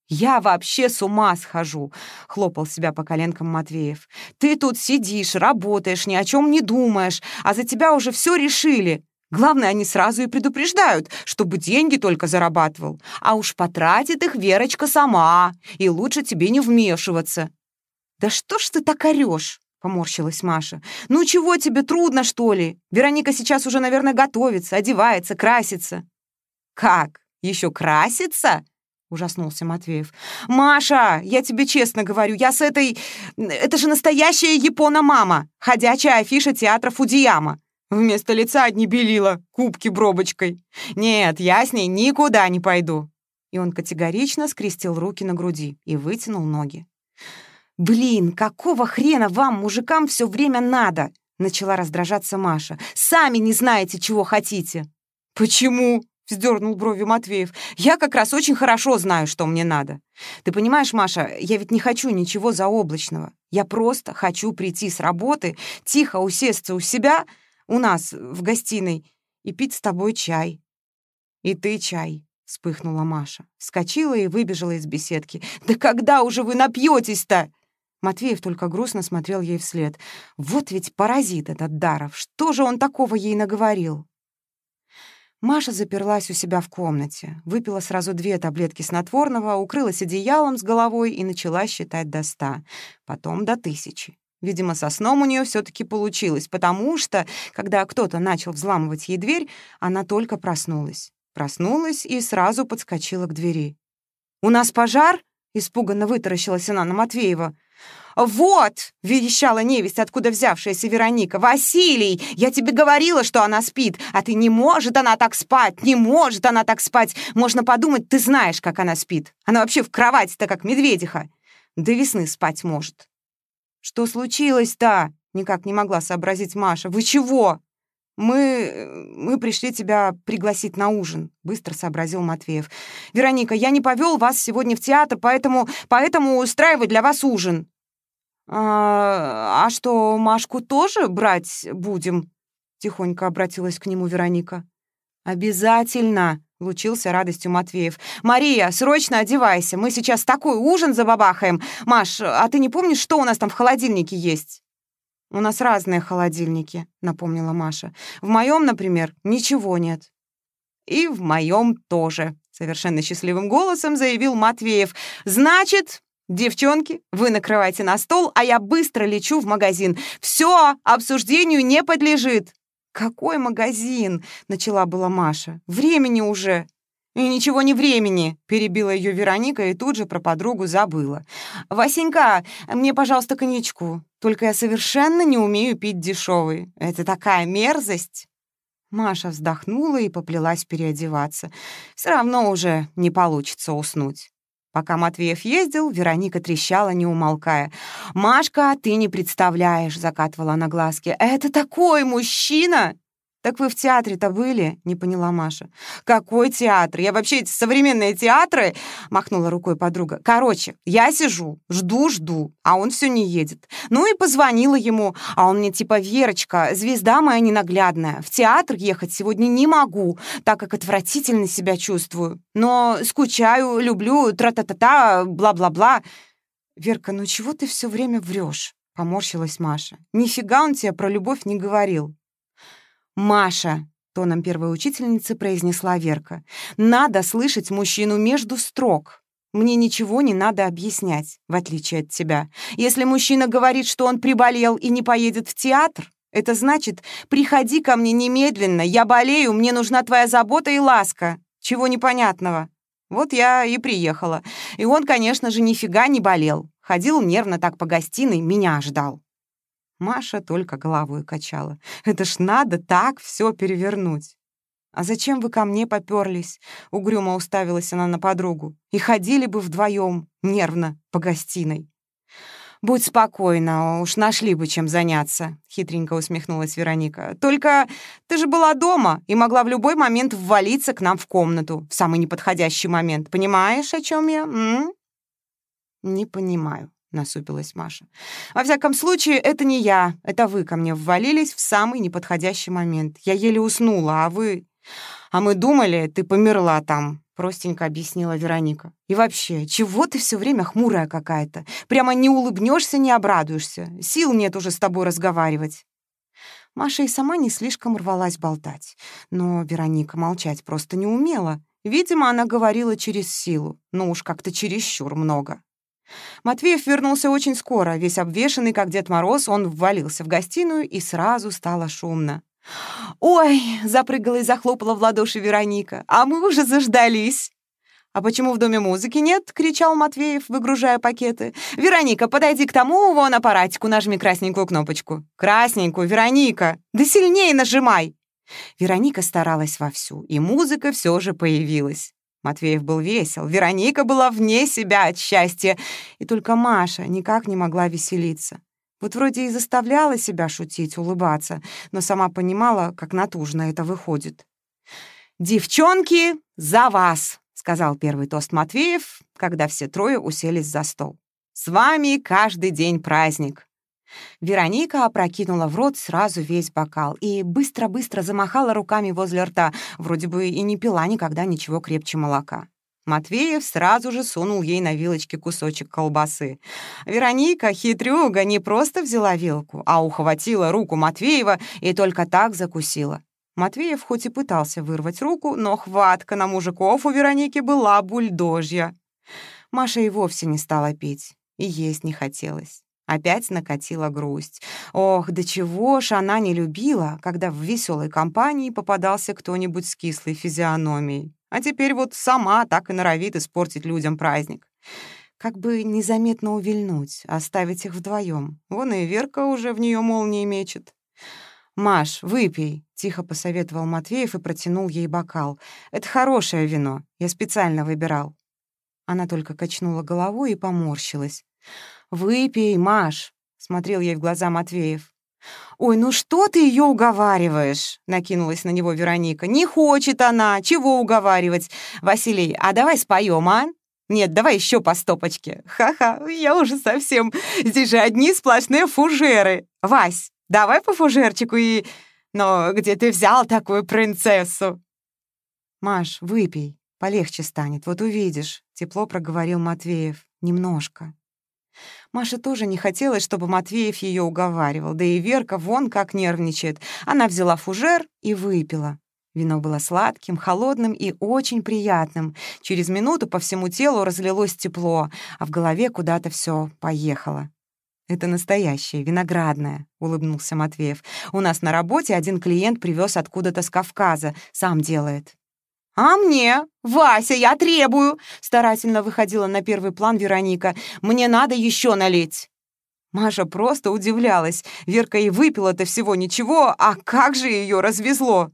«Я вообще с ума схожу!» — хлопал себя по коленкам Матвеев. «Ты тут сидишь, работаешь, ни о чем не думаешь, а за тебя уже все решили. Главное, они сразу и предупреждают, чтобы деньги только зарабатывал. А уж потратит их Верочка сама, и лучше тебе не вмешиваться». «Да что ж ты так орёшь?» — поморщилась Маша. «Ну чего тебе, трудно, что ли? Вероника сейчас уже, наверное, готовится, одевается, красится». «Как? Еще красится?» — ужаснулся Матвеев. «Маша, я тебе честно говорю, я с этой... Это же настоящая Япона-мама, ходячая афиша театра Фудияма. Вместо лица одни белила, кубки бробочкой. Нет, я с ней никуда не пойду». И он категорично скрестил руки на груди и вытянул ноги. «Блин, какого хрена вам, мужикам, все время надо?» Начала раздражаться Маша. «Сами не знаете, чего хотите». «Почему?» — вздернул брови Матвеев. «Я как раз очень хорошо знаю, что мне надо. Ты понимаешь, Маша, я ведь не хочу ничего заоблачного. Я просто хочу прийти с работы, тихо усесться у себя, у нас, в гостиной, и пить с тобой чай». «И ты чай», — вспыхнула Маша. Вскочила и выбежала из беседки. «Да когда уже вы напьетесь-то?» Матвеев только грустно смотрел ей вслед. «Вот ведь паразит этот Даров! Что же он такого ей наговорил?» Маша заперлась у себя в комнате, выпила сразу две таблетки снотворного, укрылась одеялом с головой и начала считать до ста, потом до тысячи. Видимо, со сном у нее все таки получилось, потому что, когда кто-то начал взламывать ей дверь, она только проснулась. Проснулась и сразу подскочила к двери. «У нас пожар?» — испуганно вытаращилась она на Матвеева. «Вот!» — верещала невесть, откуда взявшаяся Вероника. «Василий! Я тебе говорила, что она спит, а ты не может она так спать, не может она так спать. Можно подумать, ты знаешь, как она спит. Она вообще в кровати-то как медведиха. До весны спать может». «Что случилось-то?» — никак не могла сообразить Маша. «Вы чего?» «Мы... мы пришли тебя пригласить на ужин», — быстро сообразил Матвеев. «Вероника, я не повел вас сегодня в театр, поэтому... поэтому устраиваю для вас ужин». «А, а что, Машку тоже брать будем?» — тихонько обратилась к нему Вероника. «Обязательно!» — лучился радостью Матвеев. «Мария, срочно одевайся, мы сейчас такой ужин забабахаем. Маш, а ты не помнишь, что у нас там в холодильнике есть?» «У нас разные холодильники», — напомнила Маша. «В моем, например, ничего нет». «И в моем тоже», — совершенно счастливым голосом заявил Матвеев. «Значит, девчонки, вы накрывайте на стол, а я быстро лечу в магазин. Все, обсуждению не подлежит». «Какой магазин?» — начала была Маша. «Времени уже!» «И ничего не времени», — перебила ее Вероника и тут же про подругу забыла. «Васенька, мне, пожалуйста, коньячку. Только я совершенно не умею пить дешевый. Это такая мерзость». Маша вздохнула и поплелась переодеваться. Все равно уже не получится уснуть. Пока Матвеев ездил, Вероника трещала, не умолкая. «Машка, ты не представляешь», — закатывала она глазки. «Это такой мужчина!» «Так вы в театре-то были?» — не поняла Маша. «Какой театр? Я вообще эти современные театры...» — махнула рукой подруга. «Короче, я сижу, жду-жду, а он все не едет. Ну и позвонила ему, а он мне типа «Верочка, звезда моя ненаглядная, в театр ехать сегодня не могу, так как отвратительно себя чувствую. Но скучаю, люблю, тра-та-та-та, бла-бла-бла». «Верка, ну чего ты все время врешь? поморщилась Маша. «Нифига он тебе про любовь не говорил». «Маша», — тоном первой учительницы произнесла Верка, «надо слышать мужчину между строк. Мне ничего не надо объяснять, в отличие от тебя. Если мужчина говорит, что он приболел и не поедет в театр, это значит, приходи ко мне немедленно, я болею, мне нужна твоя забота и ласка. Чего непонятного? Вот я и приехала. И он, конечно же, нифига не болел. Ходил нервно так по гостиной, меня ждал. Маша только головой качала. Это ж надо так все перевернуть. «А зачем вы ко мне попёрлись?» — угрюмо уставилась она на подругу. «И ходили бы вдвоем нервно, по гостиной». «Будь спокойна, уж нашли бы чем заняться», — хитренько усмехнулась Вероника. «Только ты же была дома и могла в любой момент ввалиться к нам в комнату в самый неподходящий момент. Понимаешь, о чем я, м?» «Не понимаю», — насупилась Маша. «Во всяком случае, это не я. Это вы ко мне ввалились в самый неподходящий момент. Я еле уснула, а вы...» «А мы думали, ты померла там», — простенько объяснила Вероника. «И вообще, чего ты все время хмурая какая-то? Прямо не улыбнешься, не обрадуешься. Сил нет уже с тобой разговаривать». Маша и сама не слишком рвалась болтать. Но Вероника молчать просто не умела. Видимо, она говорила через силу, но уж как-то чересчур много. Матвеев вернулся очень скоро, весь обвешанный, как Дед Мороз, он ввалился в гостиную, и сразу стало шумно. «Ой!» — запрыгала и захлопала в ладоши Вероника. «А мы уже заждались!» «А почему в доме музыки нет?» — кричал Матвеев, выгружая пакеты. «Вероника, подойди к тому вон аппаратику, нажми красненькую кнопочку». «Красненькую, Вероника! Да сильнее нажимай!» Вероника старалась вовсю, и музыка все же появилась. Матвеев был весел, Вероника была вне себя от счастья, и только Маша никак не могла веселиться. Вот вроде и заставляла себя шутить, улыбаться, но сама понимала, как натужно это выходит. «Девчонки, за вас!» — сказал первый тост Матвеев, когда все трое уселись за стол. «С вами каждый день праздник!» Вероника опрокинула в рот сразу весь бокал и быстро-быстро замахала руками возле рта, вроде бы и не пила никогда ничего крепче молока. Матвеев сразу же сунул ей на вилочке кусочек колбасы. Вероника, хитрюга, не просто взяла вилку, а ухватила руку Матвеева и только так закусила. Матвеев хоть и пытался вырвать руку, но хватка на мужиков у Вероники была бульдожья. Маша и вовсе не стала пить, и есть не хотелось. Опять накатила грусть. Ох, до чего ж она не любила, когда в веселой компании попадался кто-нибудь с кислой физиономией. А теперь вот сама так и норовит испортить людям праздник. Как бы незаметно увильнуть, оставить их вдвоем. Вон и Верка уже в нее молнией мечет. «Маш, выпей», — тихо посоветовал Матвеев и протянул ей бокал. «Это хорошее вино, я специально выбирал». Она только качнула головой и поморщилась. «Выпей, Маш», — смотрел ей в глаза Матвеев. «Ой, ну что ты ее уговариваешь?» — накинулась на него Вероника. «Не хочет она. Чего уговаривать? Василий, а давай споем, а?» «Нет, давай еще по стопочке. Ха-ха, я уже совсем... Здесь же одни сплошные фужеры. Вась, давай по фужерчику и... Но где ты взял такую принцессу?» «Маш, выпей, полегче станет, вот увидишь», — тепло проговорил Матвеев. «Немножко». Маше тоже не хотелось, чтобы Матвеев ее уговаривал, да и Верка вон как нервничает. Она взяла фужер и выпила. Вино было сладким, холодным и очень приятным. Через минуту по всему телу разлилось тепло, а в голове куда-то все поехало. «Это настоящее, виноградное», — улыбнулся Матвеев. «У нас на работе один клиент привез откуда-то с Кавказа, сам делает». «А мне? Вася, я требую!» Старательно выходила на первый план Вероника. «Мне надо еще налить!» Маша просто удивлялась. Верка и выпила-то всего ничего, а как же ее развезло?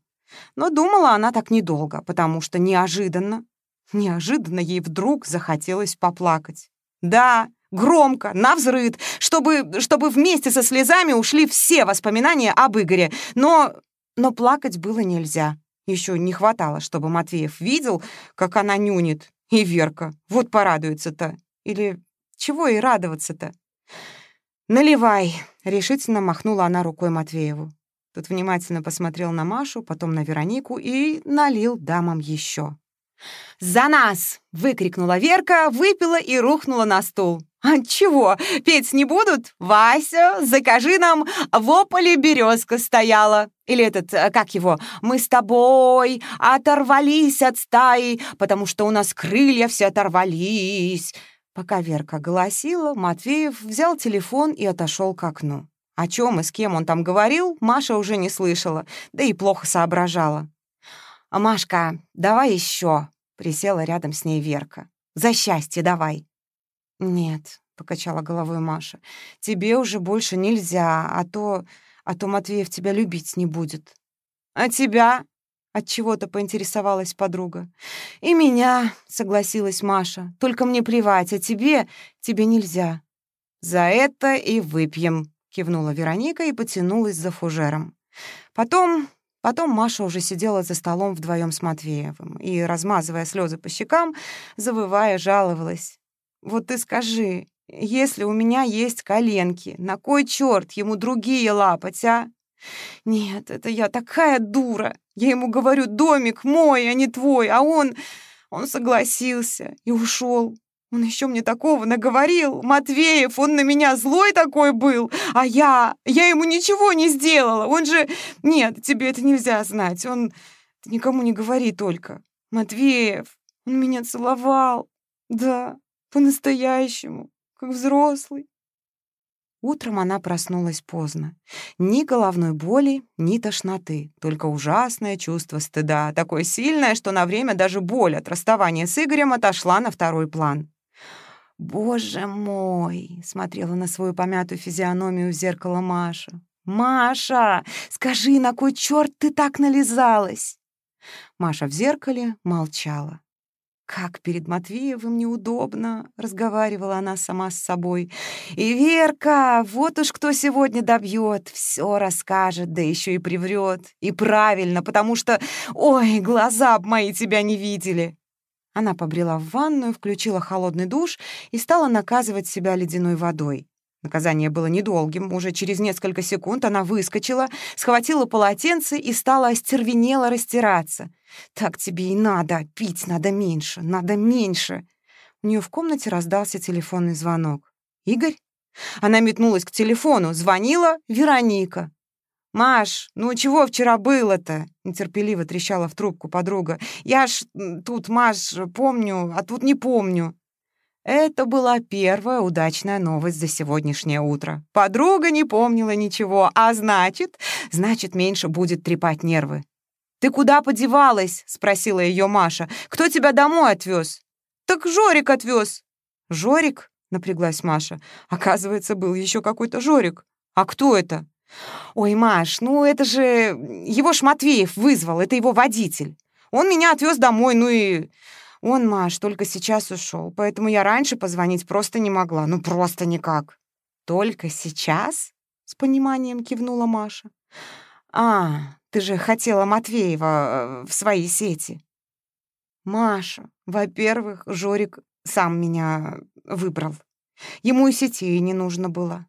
Но думала она так недолго, потому что неожиданно, неожиданно ей вдруг захотелось поплакать. Да, громко, навзрыд, чтобы, чтобы вместе со слезами ушли все воспоминания об Игоре, но... но плакать было нельзя. Еще не хватало, чтобы Матвеев видел, как она нюнит. И Верка. Вот порадуется-то. Или чего и радоваться-то? «Наливай!» — решительно махнула она рукой Матвееву. Тот внимательно посмотрел на Машу, потом на Веронику и налил дамам еще. «За нас!» — выкрикнула Верка, выпила и рухнула на стул. «А чего, петь не будут? Вася, закажи нам «В ополе березка стояла». Или этот, э, как его, «Мы с тобой оторвались от стаи, потому что у нас крылья все оторвались». Пока Верка голосила, Матвеев взял телефон и отошел к окну. О чем и с кем он там говорил, Маша уже не слышала, да и плохо соображала. Машка, давай еще, присела рядом с ней Верка. За счастье давай. Нет, покачала головой Маша. Тебе уже больше нельзя, а то а то Матвеев тебя любить не будет. А тебя? От чего-то поинтересовалась подруга. И меня, согласилась Маша. Только мне плевать, а тебе тебе нельзя. За это и выпьем, кивнула Вероника и потянулась за фужером. Потом Потом Маша уже сидела за столом вдвоем с Матвеевым и, размазывая слезы по щекам, завывая, жаловалась. «Вот ты скажи, если у меня есть коленки, на кой черт ему другие лапать, а? Нет, это я такая дура. Я ему говорю, домик мой, а не твой, а он... Он согласился и ушел. Он еще мне такого наговорил. Матвеев, он на меня злой такой был, а я... Я ему ничего не сделала. Он же... Нет, тебе это нельзя знать. Он... Никому не говори только. Матвеев, он меня целовал. Да, по-настоящему, как взрослый. Утром она проснулась поздно. Ни головной боли, ни тошноты, только ужасное чувство стыда, такое сильное, что на время даже боль от расставания с Игорем отошла на второй план. «Боже мой!» — смотрела на свою помятую физиономию в зеркало Маша. «Маша, скажи, на кой черт ты так нализалась?» Маша в зеркале молчала. «Как перед Матвеевым неудобно!» — разговаривала она сама с собой. «И Верка, вот уж кто сегодня добьет, все расскажет, да еще и приврет. И правильно, потому что, ой, глаза б мои тебя не видели!» Она побрела в ванную, включила холодный душ и стала наказывать себя ледяной водой. Наказание было недолгим. Уже через несколько секунд она выскочила, схватила полотенце и стала остервенело растираться. «Так тебе и надо. Пить надо меньше. Надо меньше». У нее в комнате раздался телефонный звонок. «Игорь?» Она метнулась к телефону. Звонила Вероника. «Маш, ну чего вчера было-то?» — нетерпеливо трещала в трубку подруга. «Я ж тут, Маш, помню, а тут не помню». Это была первая удачная новость за сегодняшнее утро. Подруга не помнила ничего, а значит, значит, меньше будет трепать нервы. «Ты куда подевалась?» — спросила ее Маша. «Кто тебя домой отвез?» «Так Жорик отвез». «Жорик?» — напряглась Маша. «Оказывается, был еще какой-то Жорик. А кто это?» «Ой, Маш, ну это же... Его ж вызвал, это его водитель. Он меня отвез домой, ну и... Он, Маш, только сейчас ушел, поэтому я раньше позвонить просто не могла. Ну, просто никак». «Только сейчас?» — с пониманием кивнула Маша. «А, ты же хотела Матвеева э, в свои сети». «Маша, во-первых, Жорик сам меня выбрал. Ему и сетей не нужно было.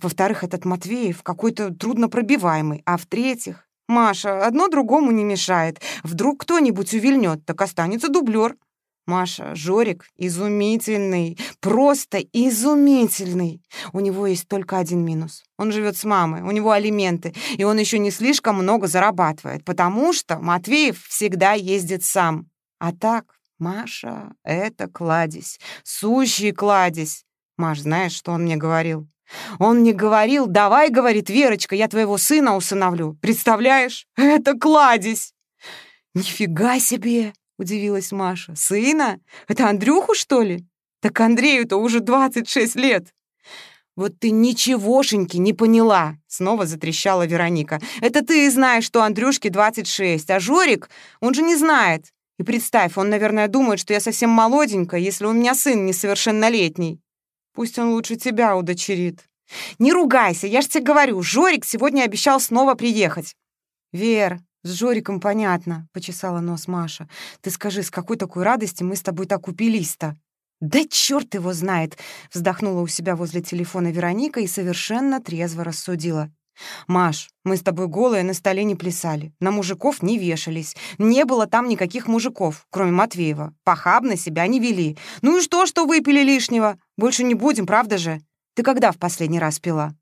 Во-вторых, этот Матвеев какой-то труднопробиваемый. А в-третьих, Маша, одно другому не мешает. Вдруг кто-нибудь увильнет, так останется дублер. Маша, Жорик изумительный, просто изумительный. У него есть только один минус. Он живет с мамой, у него алименты, и он еще не слишком много зарабатывает, потому что Матвеев всегда ездит сам. А так, Маша, это кладезь, сущий кладезь. Маш, знаешь, что он мне говорил? Он мне говорил, давай, говорит, Верочка, я твоего сына усыновлю. Представляешь? Это кладезь. Нифига себе, удивилась Маша. Сына? Это Андрюху, что ли? Так Андрею-то уже 26 лет. «Вот ты ничегошеньки не поняла!» — снова затрещала Вероника. «Это ты знаешь, что Андрюшке 26, а Жорик, он же не знает. И представь, он, наверное, думает, что я совсем молоденькая, если у меня сын несовершеннолетний. Пусть он лучше тебя удочерит». «Не ругайся, я ж тебе говорю, Жорик сегодня обещал снова приехать». «Вер, с Жориком понятно», — почесала нос Маша. «Ты скажи, с какой такой радости мы с тобой так упились-то?» «Да черт его знает!» — вздохнула у себя возле телефона Вероника и совершенно трезво рассудила. «Маш, мы с тобой голые на столе не плясали, на мужиков не вешались. Не было там никаких мужиков, кроме Матвеева. Похабно себя не вели. Ну и что, что выпили лишнего? Больше не будем, правда же? Ты когда в последний раз пила?»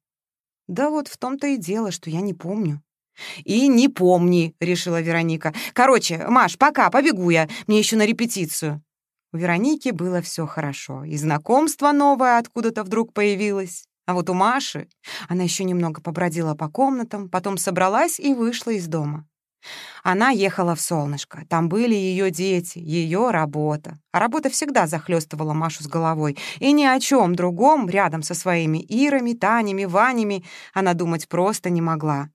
«Да вот в том-то и дело, что я не помню». «И не помни», — решила Вероника. «Короче, Маш, пока, побегу я. Мне еще на репетицию». У Вероники было все хорошо, и знакомство новое откуда-то вдруг появилось. А вот у Маши она еще немного побродила по комнатам, потом собралась и вышла из дома. Она ехала в солнышко. Там были ее дети, ее работа. А работа всегда захлестывала Машу с головой. И ни о чем другом, рядом со своими Ирами, Танями, Ванями, она думать просто не могла.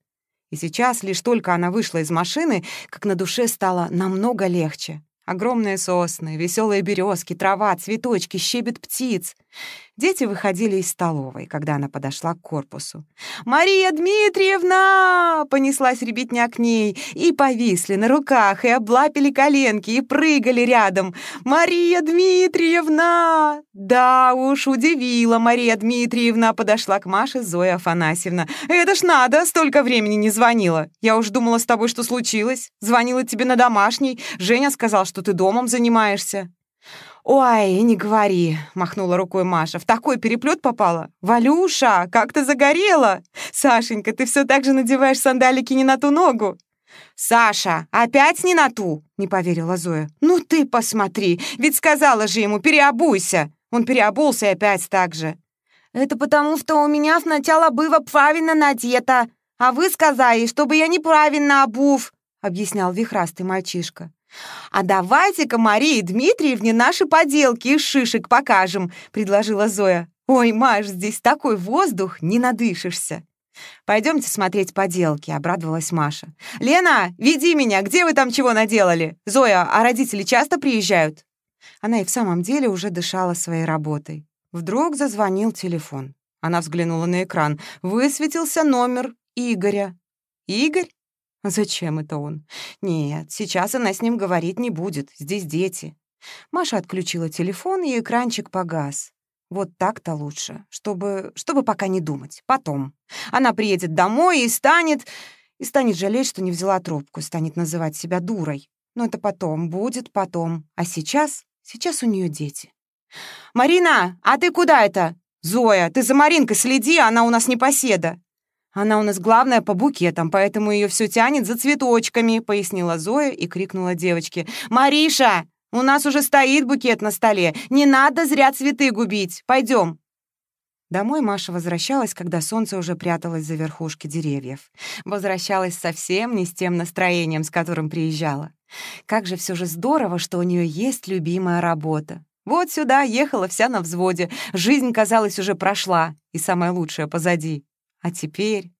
И сейчас лишь только она вышла из машины, как на душе стало намного легче. Огромные сосны, веселые березки, трава, цветочки, щебет птиц. Дети выходили из столовой, когда она подошла к корпусу. «Мария Дмитриевна!» — понеслась ребятня к ней. И повисли на руках, и облапили коленки, и прыгали рядом. «Мария Дмитриевна!» Да уж, удивила Мария Дмитриевна. Подошла к Маше Зоя Афанасьевна. «Это ж надо, столько времени не звонила. Я уж думала с тобой, что случилось. Звонила тебе на домашний. Женя сказал, что ты домом занимаешься». «Ой, не говори», — махнула рукой Маша. «В такой переплет попала? Валюша, как ты загорела! Сашенька, ты все так же надеваешь сандалики не на ту ногу». «Саша, опять не на ту?» — не поверила Зоя. «Ну ты посмотри, ведь сказала же ему, переобуйся!» Он переобулся и опять так же. «Это потому, что у меня сначала было правильно надето, а вы сказали, чтобы я неправильно обув», — объяснял вихрастый мальчишка. «А давайте-ка Марии Дмитриевне наши поделки из шишек покажем», — предложила Зоя. «Ой, Маш, здесь такой воздух, не надышишься». «Пойдемте смотреть поделки», — обрадовалась Маша. «Лена, веди меня, где вы там чего наделали? Зоя, а родители часто приезжают?» Она и в самом деле уже дышала своей работой. Вдруг зазвонил телефон. Она взглянула на экран. Высветился номер Игоря. «Игорь? Зачем это он? Нет, сейчас она с ним говорить не будет, здесь дети. Маша отключила телефон, и экранчик погас. Вот так-то лучше, чтобы, чтобы пока не думать. Потом. Она приедет домой и станет... И станет жалеть, что не взяла трубку, станет называть себя дурой. Но это потом, будет потом. А сейчас... Сейчас у нее дети. «Марина, а ты куда это?» «Зоя, ты за Маринкой следи, она у нас не поседа». «Она у нас главная по букетам, поэтому ее все тянет за цветочками», — пояснила Зоя и крикнула девочке. «Мариша, у нас уже стоит букет на столе. Не надо зря цветы губить. Пойдем». Домой Маша возвращалась, когда солнце уже пряталось за верхушки деревьев. Возвращалась совсем не с тем настроением, с которым приезжала. Как же все же здорово, что у нее есть любимая работа. Вот сюда ехала вся на взводе. Жизнь, казалось, уже прошла, и самое лучшее позади. А теперь...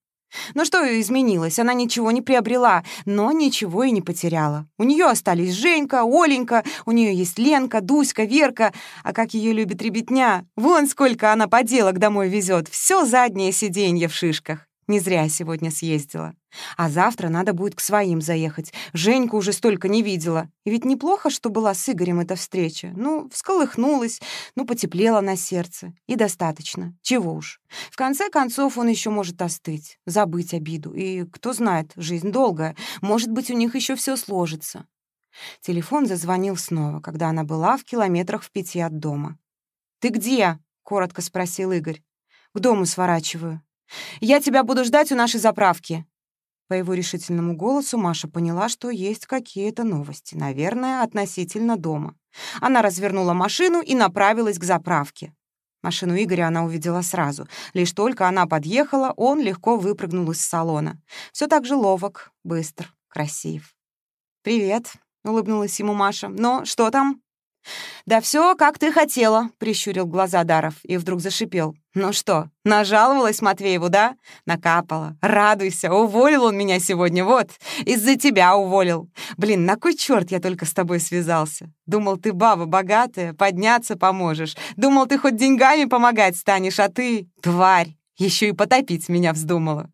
Ну что изменилось? Она ничего не приобрела, но ничего и не потеряла. У нее остались Женька, Оленька, у нее есть Ленка, Дуська, Верка. А как ее любит ребятня, вон сколько она поделок домой везет. Все заднее сиденье в шишках. Не зря сегодня съездила. А завтра надо будет к своим заехать. Женьку уже столько не видела. И ведь неплохо, что была с Игорем эта встреча. Ну, всколыхнулась, ну, потеплела на сердце. И достаточно. Чего уж. В конце концов, он еще может остыть, забыть обиду. И, кто знает, жизнь долгая. Может быть, у них еще все сложится. Телефон зазвонил снова, когда она была в километрах в пяти от дома. «Ты где?» — коротко спросил Игорь. «К дому сворачиваю». «Я тебя буду ждать у нашей заправки». По его решительному голосу Маша поняла, что есть какие-то новости, наверное, относительно дома. Она развернула машину и направилась к заправке. Машину Игоря она увидела сразу. Лишь только она подъехала, он легко выпрыгнул из салона. Все так же ловок, быстр, красив. «Привет», — улыбнулась ему Маша. «Но что там?» «Да все, как ты хотела», — прищурил глаза Даров и вдруг зашипел. «Ну что, нажаловалась Матвееву, да? Накапала. Радуйся, уволил он меня сегодня, вот. Из-за тебя уволил. Блин, на кой черт я только с тобой связался? Думал, ты баба богатая, подняться поможешь. Думал, ты хоть деньгами помогать станешь, а ты, тварь, еще и потопить меня вздумала».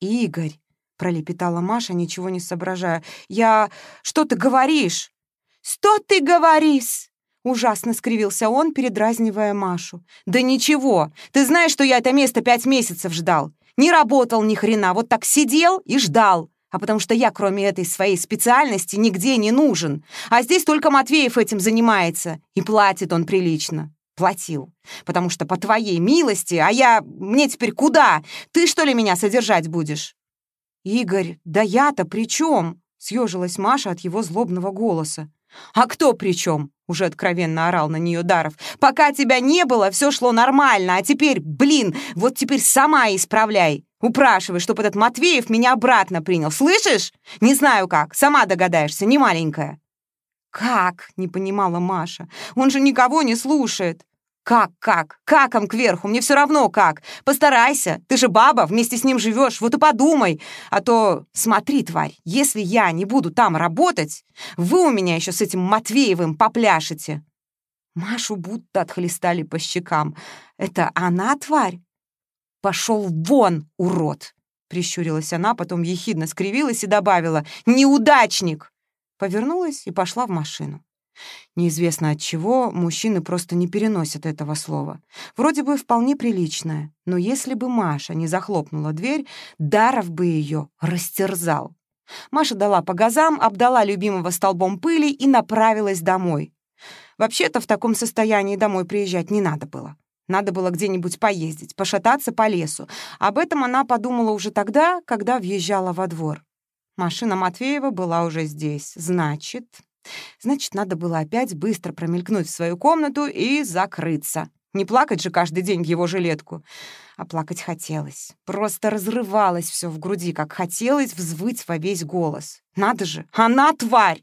«Игорь», — пролепетала Маша, ничего не соображая, — «я... Что ты говоришь?» «Что ты говоришь?» Ужасно скривился он, передразнивая Машу. «Да ничего. Ты знаешь, что я это место пять месяцев ждал. Не работал ни хрена, вот так сидел и ждал. А потому что я, кроме этой своей специальности, нигде не нужен. А здесь только Матвеев этим занимается. И платит он прилично. Платил. Потому что по твоей милости, а я... Мне теперь куда? Ты, что ли, меня содержать будешь?» «Игорь, да я-то при чем?» — съежилась Маша от его злобного голоса. «А кто при чем?» — уже откровенно орал на нее Даров. «Пока тебя не было, все шло нормально, а теперь, блин, вот теперь сама исправляй. Упрашивай, чтобы этот Матвеев меня обратно принял. Слышишь? Не знаю как, сама догадаешься, не маленькая». «Как?» — не понимала Маша. «Он же никого не слушает». «Как, как? Каком кверху? Мне все равно как. Постарайся. Ты же баба, вместе с ним живешь. Вот и подумай. А то, смотри, тварь, если я не буду там работать, вы у меня еще с этим Матвеевым попляшете». Машу будто отхлестали по щекам. «Это она, тварь?» «Пошел вон, урод!» Прищурилась она, потом ехидно скривилась и добавила «Неудачник!» Повернулась и пошла в машину. Неизвестно от чего мужчины просто не переносят этого слова. Вроде бы вполне приличное, но если бы Маша не захлопнула дверь, Даров бы ее растерзал. Маша дала по газам, обдала любимого столбом пыли и направилась домой. Вообще-то в таком состоянии домой приезжать не надо было. Надо было где-нибудь поездить, пошататься по лесу. Об этом она подумала уже тогда, когда въезжала во двор. Машина Матвеева была уже здесь. Значит, Значит, надо было опять быстро промелькнуть в свою комнату и закрыться. Не плакать же каждый день его жилетку. А плакать хотелось. Просто разрывалось все в груди, как хотелось взвыть во весь голос. Надо же, она тварь!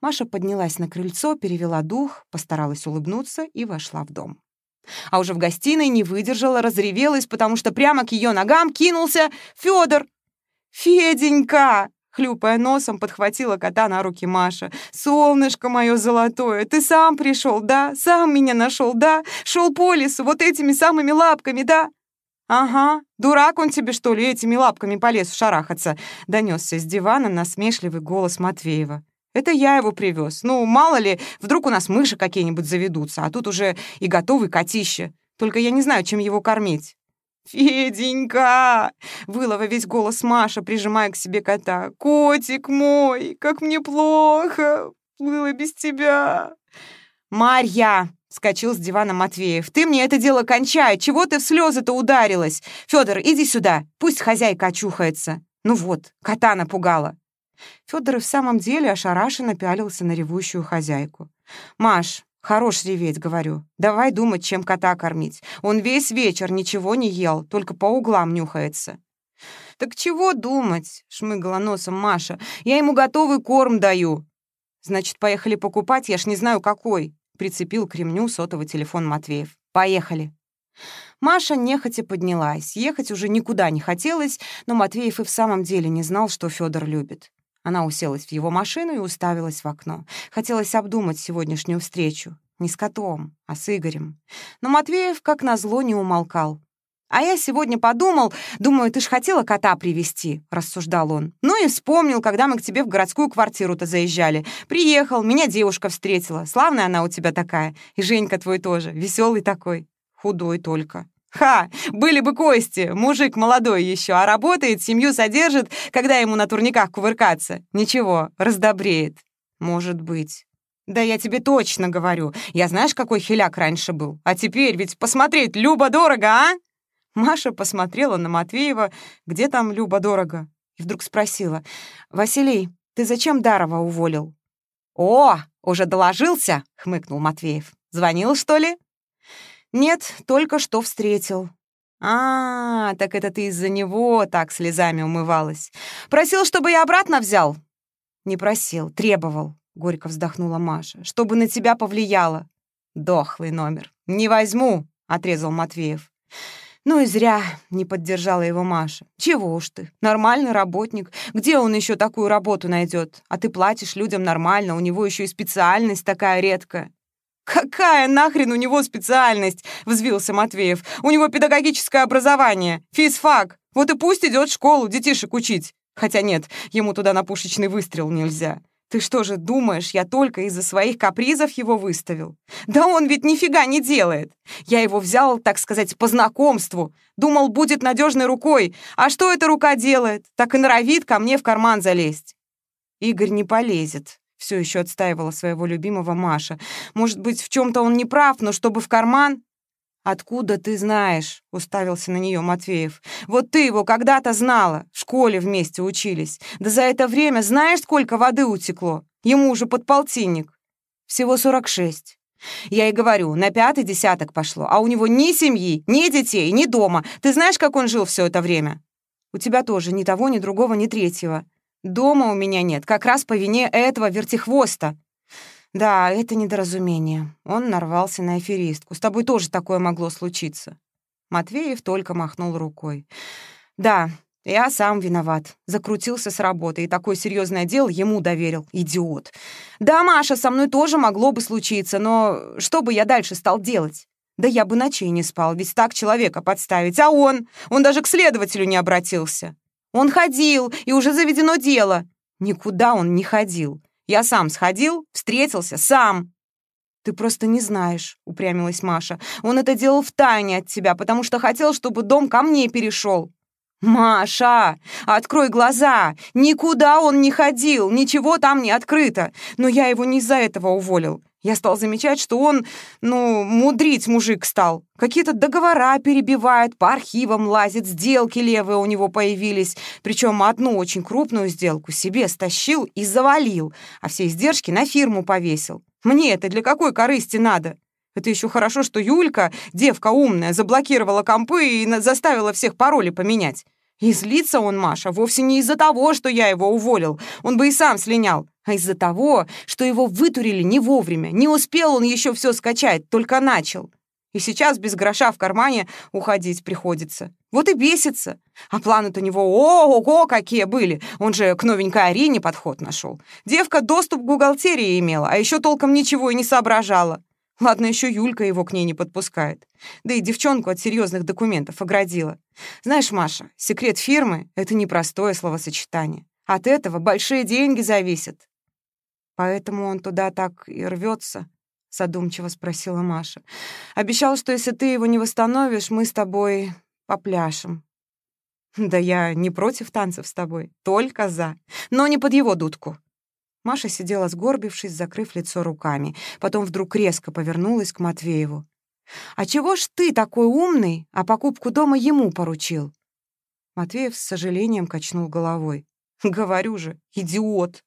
Маша поднялась на крыльцо, перевела дух, постаралась улыбнуться и вошла в дом. А уже в гостиной не выдержала, разревелась, потому что прямо к ее ногам кинулся Федор. «Феденька!» Хлюпая носом, подхватила кота на руки Маша. «Солнышко мое золотое, ты сам пришел, да? Сам меня нашел, да? Шел по лесу вот этими самыми лапками, да?» «Ага, дурак он тебе, что ли, этими лапками по лесу шарахаться?» — донесся с дивана насмешливый голос Матвеева. «Это я его привез. Ну, мало ли, вдруг у нас мыши какие-нибудь заведутся, а тут уже и готовый котище. Только я не знаю, чем его кормить». «Феденька!» — выла весь голос Маша, прижимая к себе кота. «Котик мой, как мне плохо! Было без тебя!» «Марья!» — скочил с дивана Матвеев. «Ты мне это дело кончай! Чего ты в слезы-то ударилась? Федор, иди сюда, пусть хозяйка очухается!» «Ну вот, кота напугала!» Федор и в самом деле ошарашенно пялился на ревущую хозяйку. «Маш, «Хорош реветь», — говорю. «Давай думать, чем кота кормить. Он весь вечер ничего не ел, только по углам нюхается». «Так чего думать?» — шмыгала носом Маша. «Я ему готовый корм даю». «Значит, поехали покупать, я ж не знаю, какой», — прицепил к ремню сотовый телефон Матвеев. «Поехали». Маша нехотя поднялась. Ехать уже никуда не хотелось, но Матвеев и в самом деле не знал, что Федор любит. Она уселась в его машину и уставилась в окно. Хотелось обдумать сегодняшнюю встречу. Не с котом, а с Игорем. Но Матвеев, как назло, не умолкал. «А я сегодня подумал, думаю, ты ж хотела кота привести, рассуждал он. «Ну и вспомнил, когда мы к тебе в городскую квартиру-то заезжали. Приехал, меня девушка встретила. Славная она у тебя такая. И Женька твой тоже, веселый такой. Худой только». Ха, были бы кости, мужик молодой еще, а работает, семью содержит, когда ему на турниках кувыркаться. Ничего, раздобреет. Может быть. Да я тебе точно говорю. Я знаешь, какой хиляк раньше был? А теперь ведь посмотреть любо-дорого, а? Маша посмотрела на Матвеева, где там любо-дорого, и вдруг спросила. «Василий, ты зачем Дарова уволил?» «О, уже доложился?» — хмыкнул Матвеев. «Звонил, что ли?» «Нет, только что встретил». «А, так это ты из-за него так слезами умывалась. Просил, чтобы я обратно взял?» «Не просил, требовал», — горько вздохнула Маша, «чтобы на тебя повлияло». «Дохлый номер. Не возьму», — отрезал Матвеев. «Ну и зря», — не поддержала его Маша. «Чего уж ты, нормальный работник. Где он еще такую работу найдет? А ты платишь людям нормально, у него еще и специальность такая редкая». «Какая нахрен у него специальность?» — взвился Матвеев. «У него педагогическое образование, физфак. Вот и пусть идет в школу детишек учить. Хотя нет, ему туда на пушечный выстрел нельзя. Ты что же думаешь, я только из-за своих капризов его выставил? Да он ведь нифига не делает. Я его взял, так сказать, по знакомству. Думал, будет надежной рукой. А что эта рука делает? Так и норовит ко мне в карман залезть. Игорь не полезет, все еще отстаивала своего любимого Маша. «Может быть, в чем-то он не прав, но чтобы в карман...» «Откуда ты знаешь?» — уставился на нее Матвеев. «Вот ты его когда-то знала, в школе вместе учились. Да за это время знаешь, сколько воды утекло? Ему уже подполтинник. Всего 46. Я и говорю, на пятый десяток пошло, а у него ни семьи, ни детей, ни дома. Ты знаешь, как он жил все это время? У тебя тоже ни того, ни другого, ни третьего. Дома у меня нет, как раз по вине этого вертихвоста. Да, это недоразумение. Он нарвался на аферистку. С тобой тоже такое могло случиться. Матвеев только махнул рукой. Да, я сам виноват. Закрутился с работы, и такое серьезное дело ему доверил. Идиот. Да, Маша, со мной тоже могло бы случиться, но что бы я дальше стал делать? Да я бы ночей не спал, ведь так человека подставить. А он? Он даже к следователю не обратился. Он ходил, и уже заведено дело. Никуда он не ходил. Я сам сходил, встретился, сам. «Ты просто не знаешь», — упрямилась Маша. «Он это делал втайне от тебя, потому что хотел, чтобы дом ко мне перешел». «Маша, открой глаза! Никуда он не ходил, ничего там не открыто. Но я его не из-за этого уволил. Я стал замечать, что он, ну, мудрить мужик стал. Какие-то договора перебивает, по архивам лазит, сделки левые у него появились. Причем одну очень крупную сделку себе стащил и завалил, а все издержки на фирму повесил. Мне это для какой корысти надо? Это еще хорошо, что Юлька, девка умная, заблокировала компы и заставила всех пароли поменять. И злится он, Маша, вовсе не из-за того, что я его уволил. Он бы и сам слинял. А из-за того, что его вытурили не вовремя. Не успел он еще все скачать, только начал. И сейчас без гроша в кармане уходить приходится. Вот и бесится. А планы-то у него ого-го какие были. Он же к новенькой Арине подход нашел. Девка доступ к бухгалтерии имела, а еще толком ничего и не соображала. Ладно, еще Юлька его к ней не подпускает. Да и девчонку от серьезных документов оградила. Знаешь, Маша, секрет фирмы — это непростое словосочетание. От этого большие деньги зависят. Поэтому он туда так и рвется, задумчиво спросила Маша. Обещал, что если ты его не восстановишь, мы с тобой попляшем. Да я не против танцев с тобой, только за, но не под его дудку. Маша сидела сгорбившись, закрыв лицо руками. Потом вдруг резко повернулась к Матвееву. «А чего ж ты такой умный, а покупку дома ему поручил?» Матвеев с сожалением качнул головой. «Говорю же, идиот!»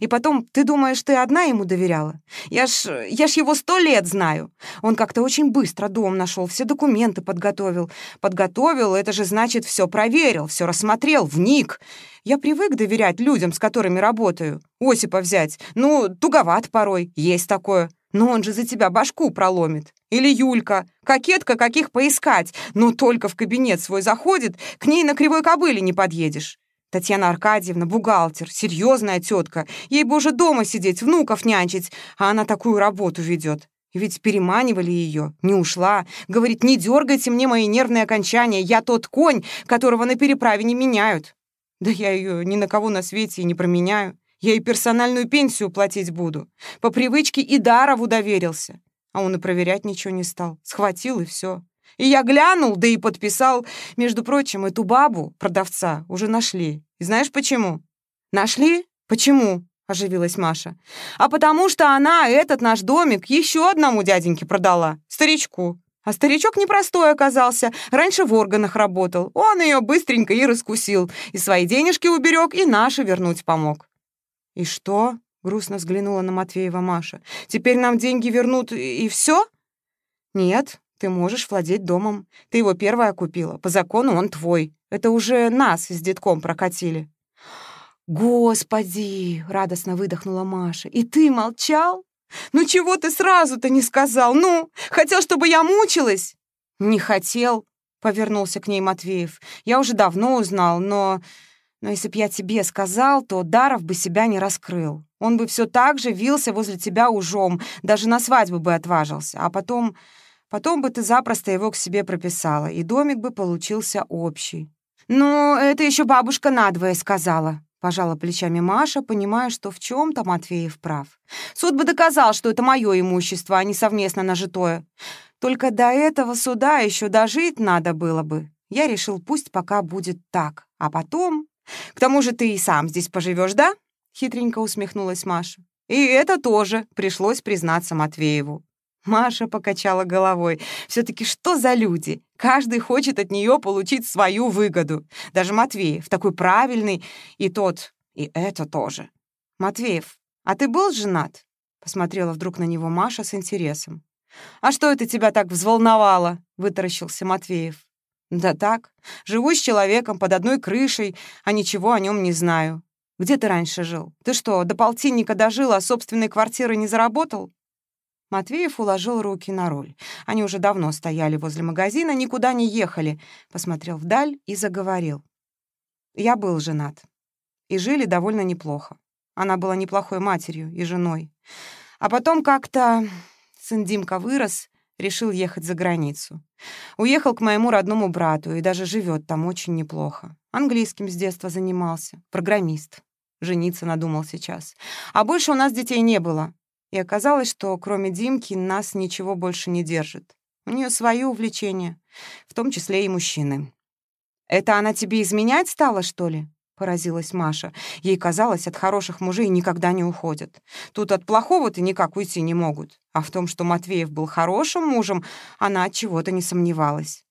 И потом, ты думаешь, ты одна ему доверяла? Я ж, я ж его сто лет знаю. Он как-то очень быстро дом нашел, все документы подготовил. Подготовил, это же значит, все проверил, все рассмотрел, вник. Я привык доверять людям, с которыми работаю. Осипа взять. Ну, туговат порой, есть такое. Но он же за тебя башку проломит. Или Юлька, кокетка каких поискать, но только в кабинет свой заходит, к ней на кривой кобыле не подъедешь. Татьяна Аркадьевна, бухгалтер, серьезная тетка. Ей бы уже дома сидеть, внуков нянчить, а она такую работу ведет. Ведь переманивали ее, не ушла. Говорит, не дергайте мне мои нервные окончания, я тот конь, которого на переправе не меняют. Да я ее ни на кого на свете и не променяю. Я ей персональную пенсию платить буду. По привычке и Дарову доверился. А он и проверять ничего не стал. Схватил и все. И я глянул, да и подписал. Между прочим, эту бабу, продавца, уже нашли. И знаешь почему? Нашли? Почему? Оживилась Маша. А потому что она этот наш домик еще одному дяденьке продала, старичку. А старичок непростой оказался, раньше в органах работал. Он ее быстренько и раскусил, и свои денежки уберег, и наши вернуть помог. «И что?» — грустно взглянула на Матвеева Маша. «Теперь нам деньги вернут, и все?» «Нет, ты можешь владеть домом. Ты его первая купила. По закону он твой. Это уже нас с детком прокатили». «Господи!» — радостно выдохнула Маша. «И ты молчал? Ну чего ты сразу-то не сказал? Ну, хотел, чтобы я мучилась?» «Не хотел», — повернулся к ней Матвеев. «Я уже давно узнал, но... Но если б я тебе сказал, то Даров бы себя не раскрыл. Он бы все так же вился возле тебя ужом, даже на свадьбу бы отважился. А потом... Потом бы ты запросто его к себе прописала, и домик бы получился общий. «Ну, это еще бабушка надвое сказала», — пожала плечами Маша, понимая, что в чем то Матвеев прав. «Суд бы доказал, что это мое имущество, а не совместно нажитое. Только до этого суда еще дожить надо было бы. Я решил, пусть пока будет так, а потом... К тому же ты и сам здесь поживешь, да?» — хитренько усмехнулась Маша. «И это тоже пришлось признаться Матвееву. Маша покачала головой. Все-таки что за люди? Каждый хочет от нее получить свою выгоду. Даже Матвеев, такой правильный, и тот, и это тоже. Матвеев, «А ты был женат?» — посмотрела вдруг на него Маша с интересом. «А что это тебя так взволновало?» — вытаращился Матвеев. «Да так. Живу с человеком под одной крышей, а ничего о нем не знаю. Где ты раньше жил? Ты что, до полтинника дожил, а собственной квартиры не заработал?» Матвеев уложил руки на руль. Они уже давно стояли возле магазина, никуда не ехали. Посмотрел вдаль и заговорил. «Я был женат. И жили довольно неплохо. Она была неплохой матерью и женой. А потом как-то сын Димка вырос, решил ехать за границу. Уехал к моему родному брату и даже живет там очень неплохо. Английским с детства занимался, программист. Жениться надумал сейчас. А больше у нас детей не было. И оказалось, что кроме Димки нас ничего больше не держит. У нее свои увлечения, в том числе и мужчины. «Это она тебе изменять стала, что ли?» — поразилась Маша. Ей казалось, от хороших мужей никогда не уходят. Тут от плохого-то никак уйти не могут. А в том, что Матвеев был хорошим мужем, она от чего-то не сомневалась.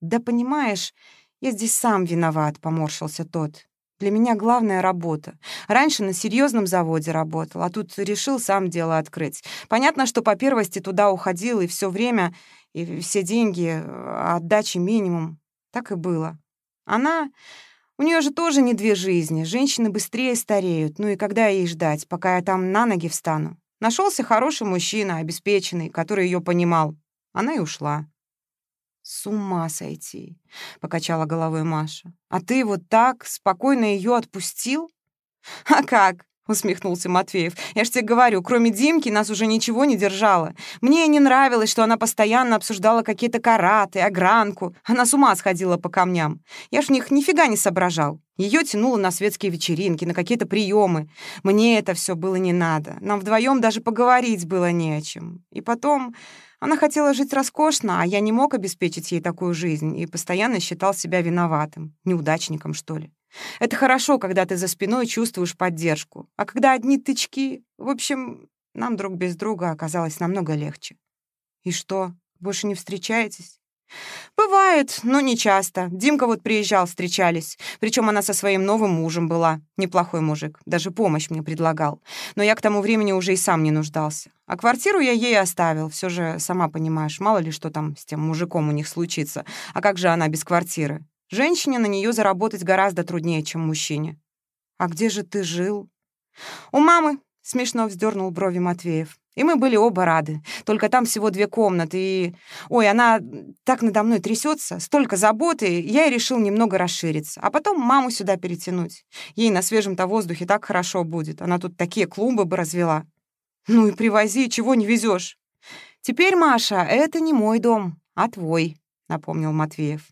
«Да понимаешь, я здесь сам виноват», — поморщился тот. Для меня главная работа. Раньше на серьезном заводе работал, а тут решил сам дело открыть. Понятно, что по первости туда уходил и все время, и все деньги, а отдачи минимум. Так и было. Она... У нее же тоже не две жизни. Женщины быстрее стареют. Ну и когда ей ждать, пока я там на ноги встану? Нашелся хороший мужчина, обеспеченный, который ее понимал. Она и ушла. «С ума сойти!» — покачала головой Маша. «А ты вот так спокойно ее отпустил?» «А как?» — усмехнулся Матвеев. «Я ж тебе говорю, кроме Димки нас уже ничего не держало. Мне не нравилось, что она постоянно обсуждала какие-то караты, огранку. Она с ума сходила по камням. Я ж в них нифига не соображал. Ее тянуло на светские вечеринки, на какие-то приемы. Мне это все было не надо. Нам вдвоем даже поговорить было не о чем. И потом... Она хотела жить роскошно, а я не мог обеспечить ей такую жизнь и постоянно считал себя виноватым, неудачником, что ли. Это хорошо, когда ты за спиной чувствуешь поддержку, а когда одни тычки... В общем, нам друг без друга оказалось намного легче. И что, больше не встречаетесь? «Бывает, но не часто. Димка вот приезжал, встречались. Причем она со своим новым мужем была. Неплохой мужик. Даже помощь мне предлагал. Но я к тому времени уже и сам не нуждался. А квартиру я ей оставил. Все же, сама понимаешь, мало ли что там с тем мужиком у них случится. А как же она без квартиры? Женщине на нее заработать гораздо труднее, чем мужчине. «А где же ты жил?» «У мамы», — смешно вздернул брови Матвеев. И мы были оба рады. Только там всего две комнаты, и... Ой, она так надо мной трясется, столько заботы, я и решил немного расшириться. А потом маму сюда перетянуть. Ей на свежем-то воздухе так хорошо будет. Она тут такие клумбы бы развела. Ну и привози, чего не везешь. Теперь, Маша, это не мой дом, а твой, напомнил Матвеев.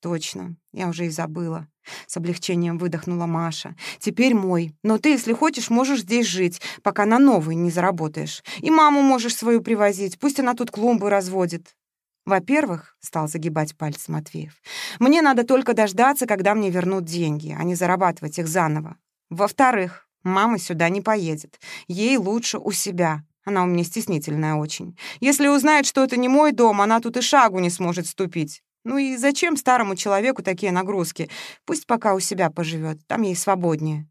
Точно, я уже и забыла. С облегчением выдохнула Маша. «Теперь мой. Но ты, если хочешь, можешь здесь жить, пока на новый не заработаешь. И маму можешь свою привозить, пусть она тут клумбы разводит». «Во-первых, — стал загибать пальцы Матвеев, — мне надо только дождаться, когда мне вернут деньги, а не зарабатывать их заново. Во-вторых, мама сюда не поедет. Ей лучше у себя. Она у меня стеснительная очень. Если узнает, что это не мой дом, она тут и шагу не сможет ступить. Ну и зачем старому человеку такие нагрузки? Пусть пока у себя поживет, там ей свободнее.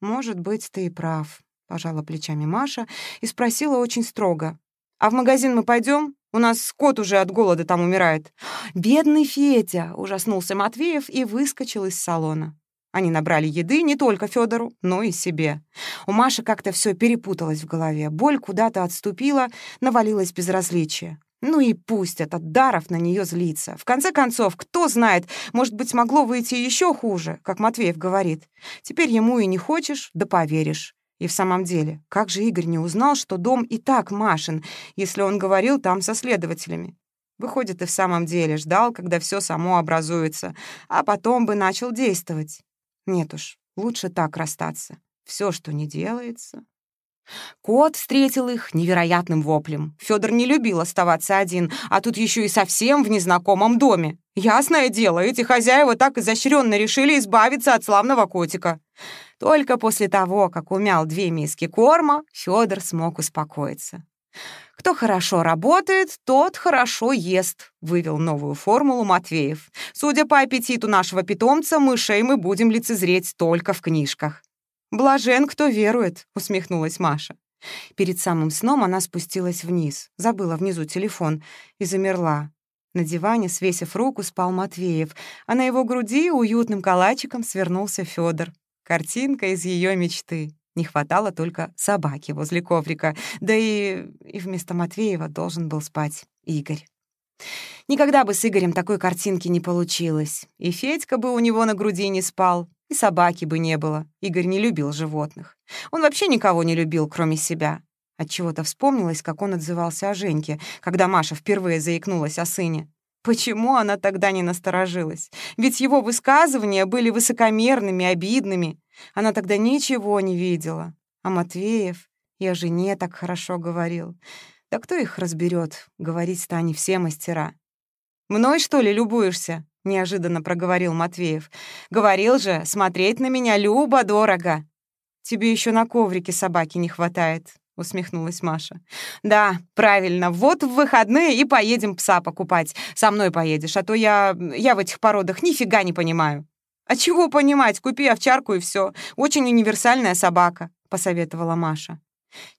Может быть, ты и прав, пожала плечами Маша и спросила очень строго. А в магазин мы пойдем? У нас кот уже от голода там умирает. Бедный Федя, ужаснулся Матвеев и выскочил из салона. Они набрали еды не только Федору, но и себе. У Маши как-то все перепуталось в голове. Боль куда-то отступила, навалилось безразличие. Ну и пусть этот Даров на нее злится. В конце концов, кто знает, может быть, могло выйти еще хуже, как Матвеев говорит. Теперь ему и не хочешь, да поверишь. И в самом деле, как же Игорь не узнал, что дом и так Машин, если он говорил там со следователями? Выходит, и в самом деле ждал, когда все само образуется, а потом бы начал действовать. Нет уж, лучше так расстаться. Все, что не делается, Кот встретил их невероятным воплем. Федор не любил оставаться один, а тут еще и совсем в незнакомом доме. Ясное дело, эти хозяева так изощренно решили избавиться от славного котика. Только после того, как умял две миски корма, Федор смог успокоиться. «Кто хорошо работает, тот хорошо ест», — вывел новую формулу Матвеев. «Судя по аппетиту нашего питомца, мышей мы будем лицезреть только в книжках». «Блажен, кто верует», — усмехнулась Маша. Перед самым сном она спустилась вниз, забыла внизу телефон и замерла. На диване, свесив руку, спал Матвеев, а на его груди уютным калачиком свернулся Фёдор. Картинка из ее мечты. Не хватало только собаки возле коврика, да и, и вместо Матвеева должен был спать Игорь. Никогда бы с Игорем такой картинки не получилось. И Федька бы у него на груди не спал, и собаки бы не было. Игорь не любил животных. Он вообще никого не любил, кроме себя. Отчего-то вспомнилось, как он отзывался о Женьке, когда Маша впервые заикнулась о сыне. Почему она тогда не насторожилась? Ведь его высказывания были высокомерными, обидными. Она тогда ничего не видела. А Матвеев и о жене так хорошо говорил. Да кто их разберет? Говорить-то они все мастера. «Мной, что ли, любуешься?» — неожиданно проговорил Матвеев. «Говорил же, смотреть на меня любо-дорого». «Тебе еще на коврике собаки не хватает», — усмехнулась Маша. «Да, правильно. Вот в выходные и поедем пса покупать. Со мной поедешь, а то я... я в этих породах нифига не понимаю». «А чего понимать? Купи овчарку и все. Очень универсальная собака», — посоветовала Маша.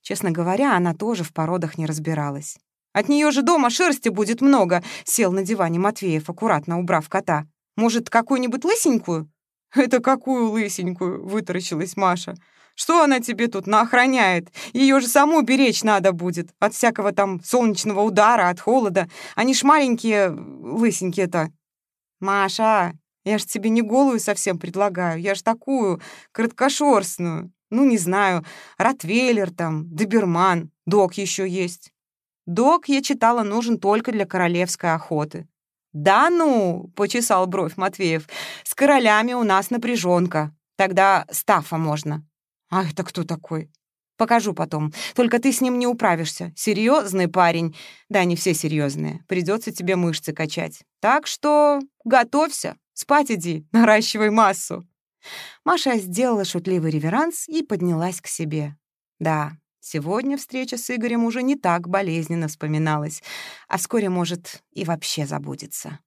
Честно говоря, она тоже в породах не разбиралась. «От нее же дома шерсти будет много», — сел на диване Матвеев, аккуратно убрав кота. «Может, какую-нибудь лысенькую?» «Это какую лысенькую?» — вытаращилась Маша. Что она тебе тут наохраняет? Ее же саму беречь надо будет. От всякого там солнечного удара, от холода. Они ж маленькие, лысенькие-то. Маша, я ж тебе не голую совсем предлагаю. Я ж такую, краткошерстную. Ну, не знаю, Ротвейлер там, Доберман, Док еще есть. Док, я читала, нужен только для королевской охоты. «Да ну!» — почесал бровь Матвеев. «С королями у нас напряженка. Тогда Стафа можно. «А это кто такой?» «Покажу потом. Только ты с ним не управишься. Серьезный парень. Да, не все серьезные. Придется тебе мышцы качать. Так что готовься. Спать иди, наращивай массу». Маша сделала шутливый реверанс и поднялась к себе. Да, сегодня встреча с Игорем уже не так болезненно вспоминалась, а вскоре, может, и вообще забудется.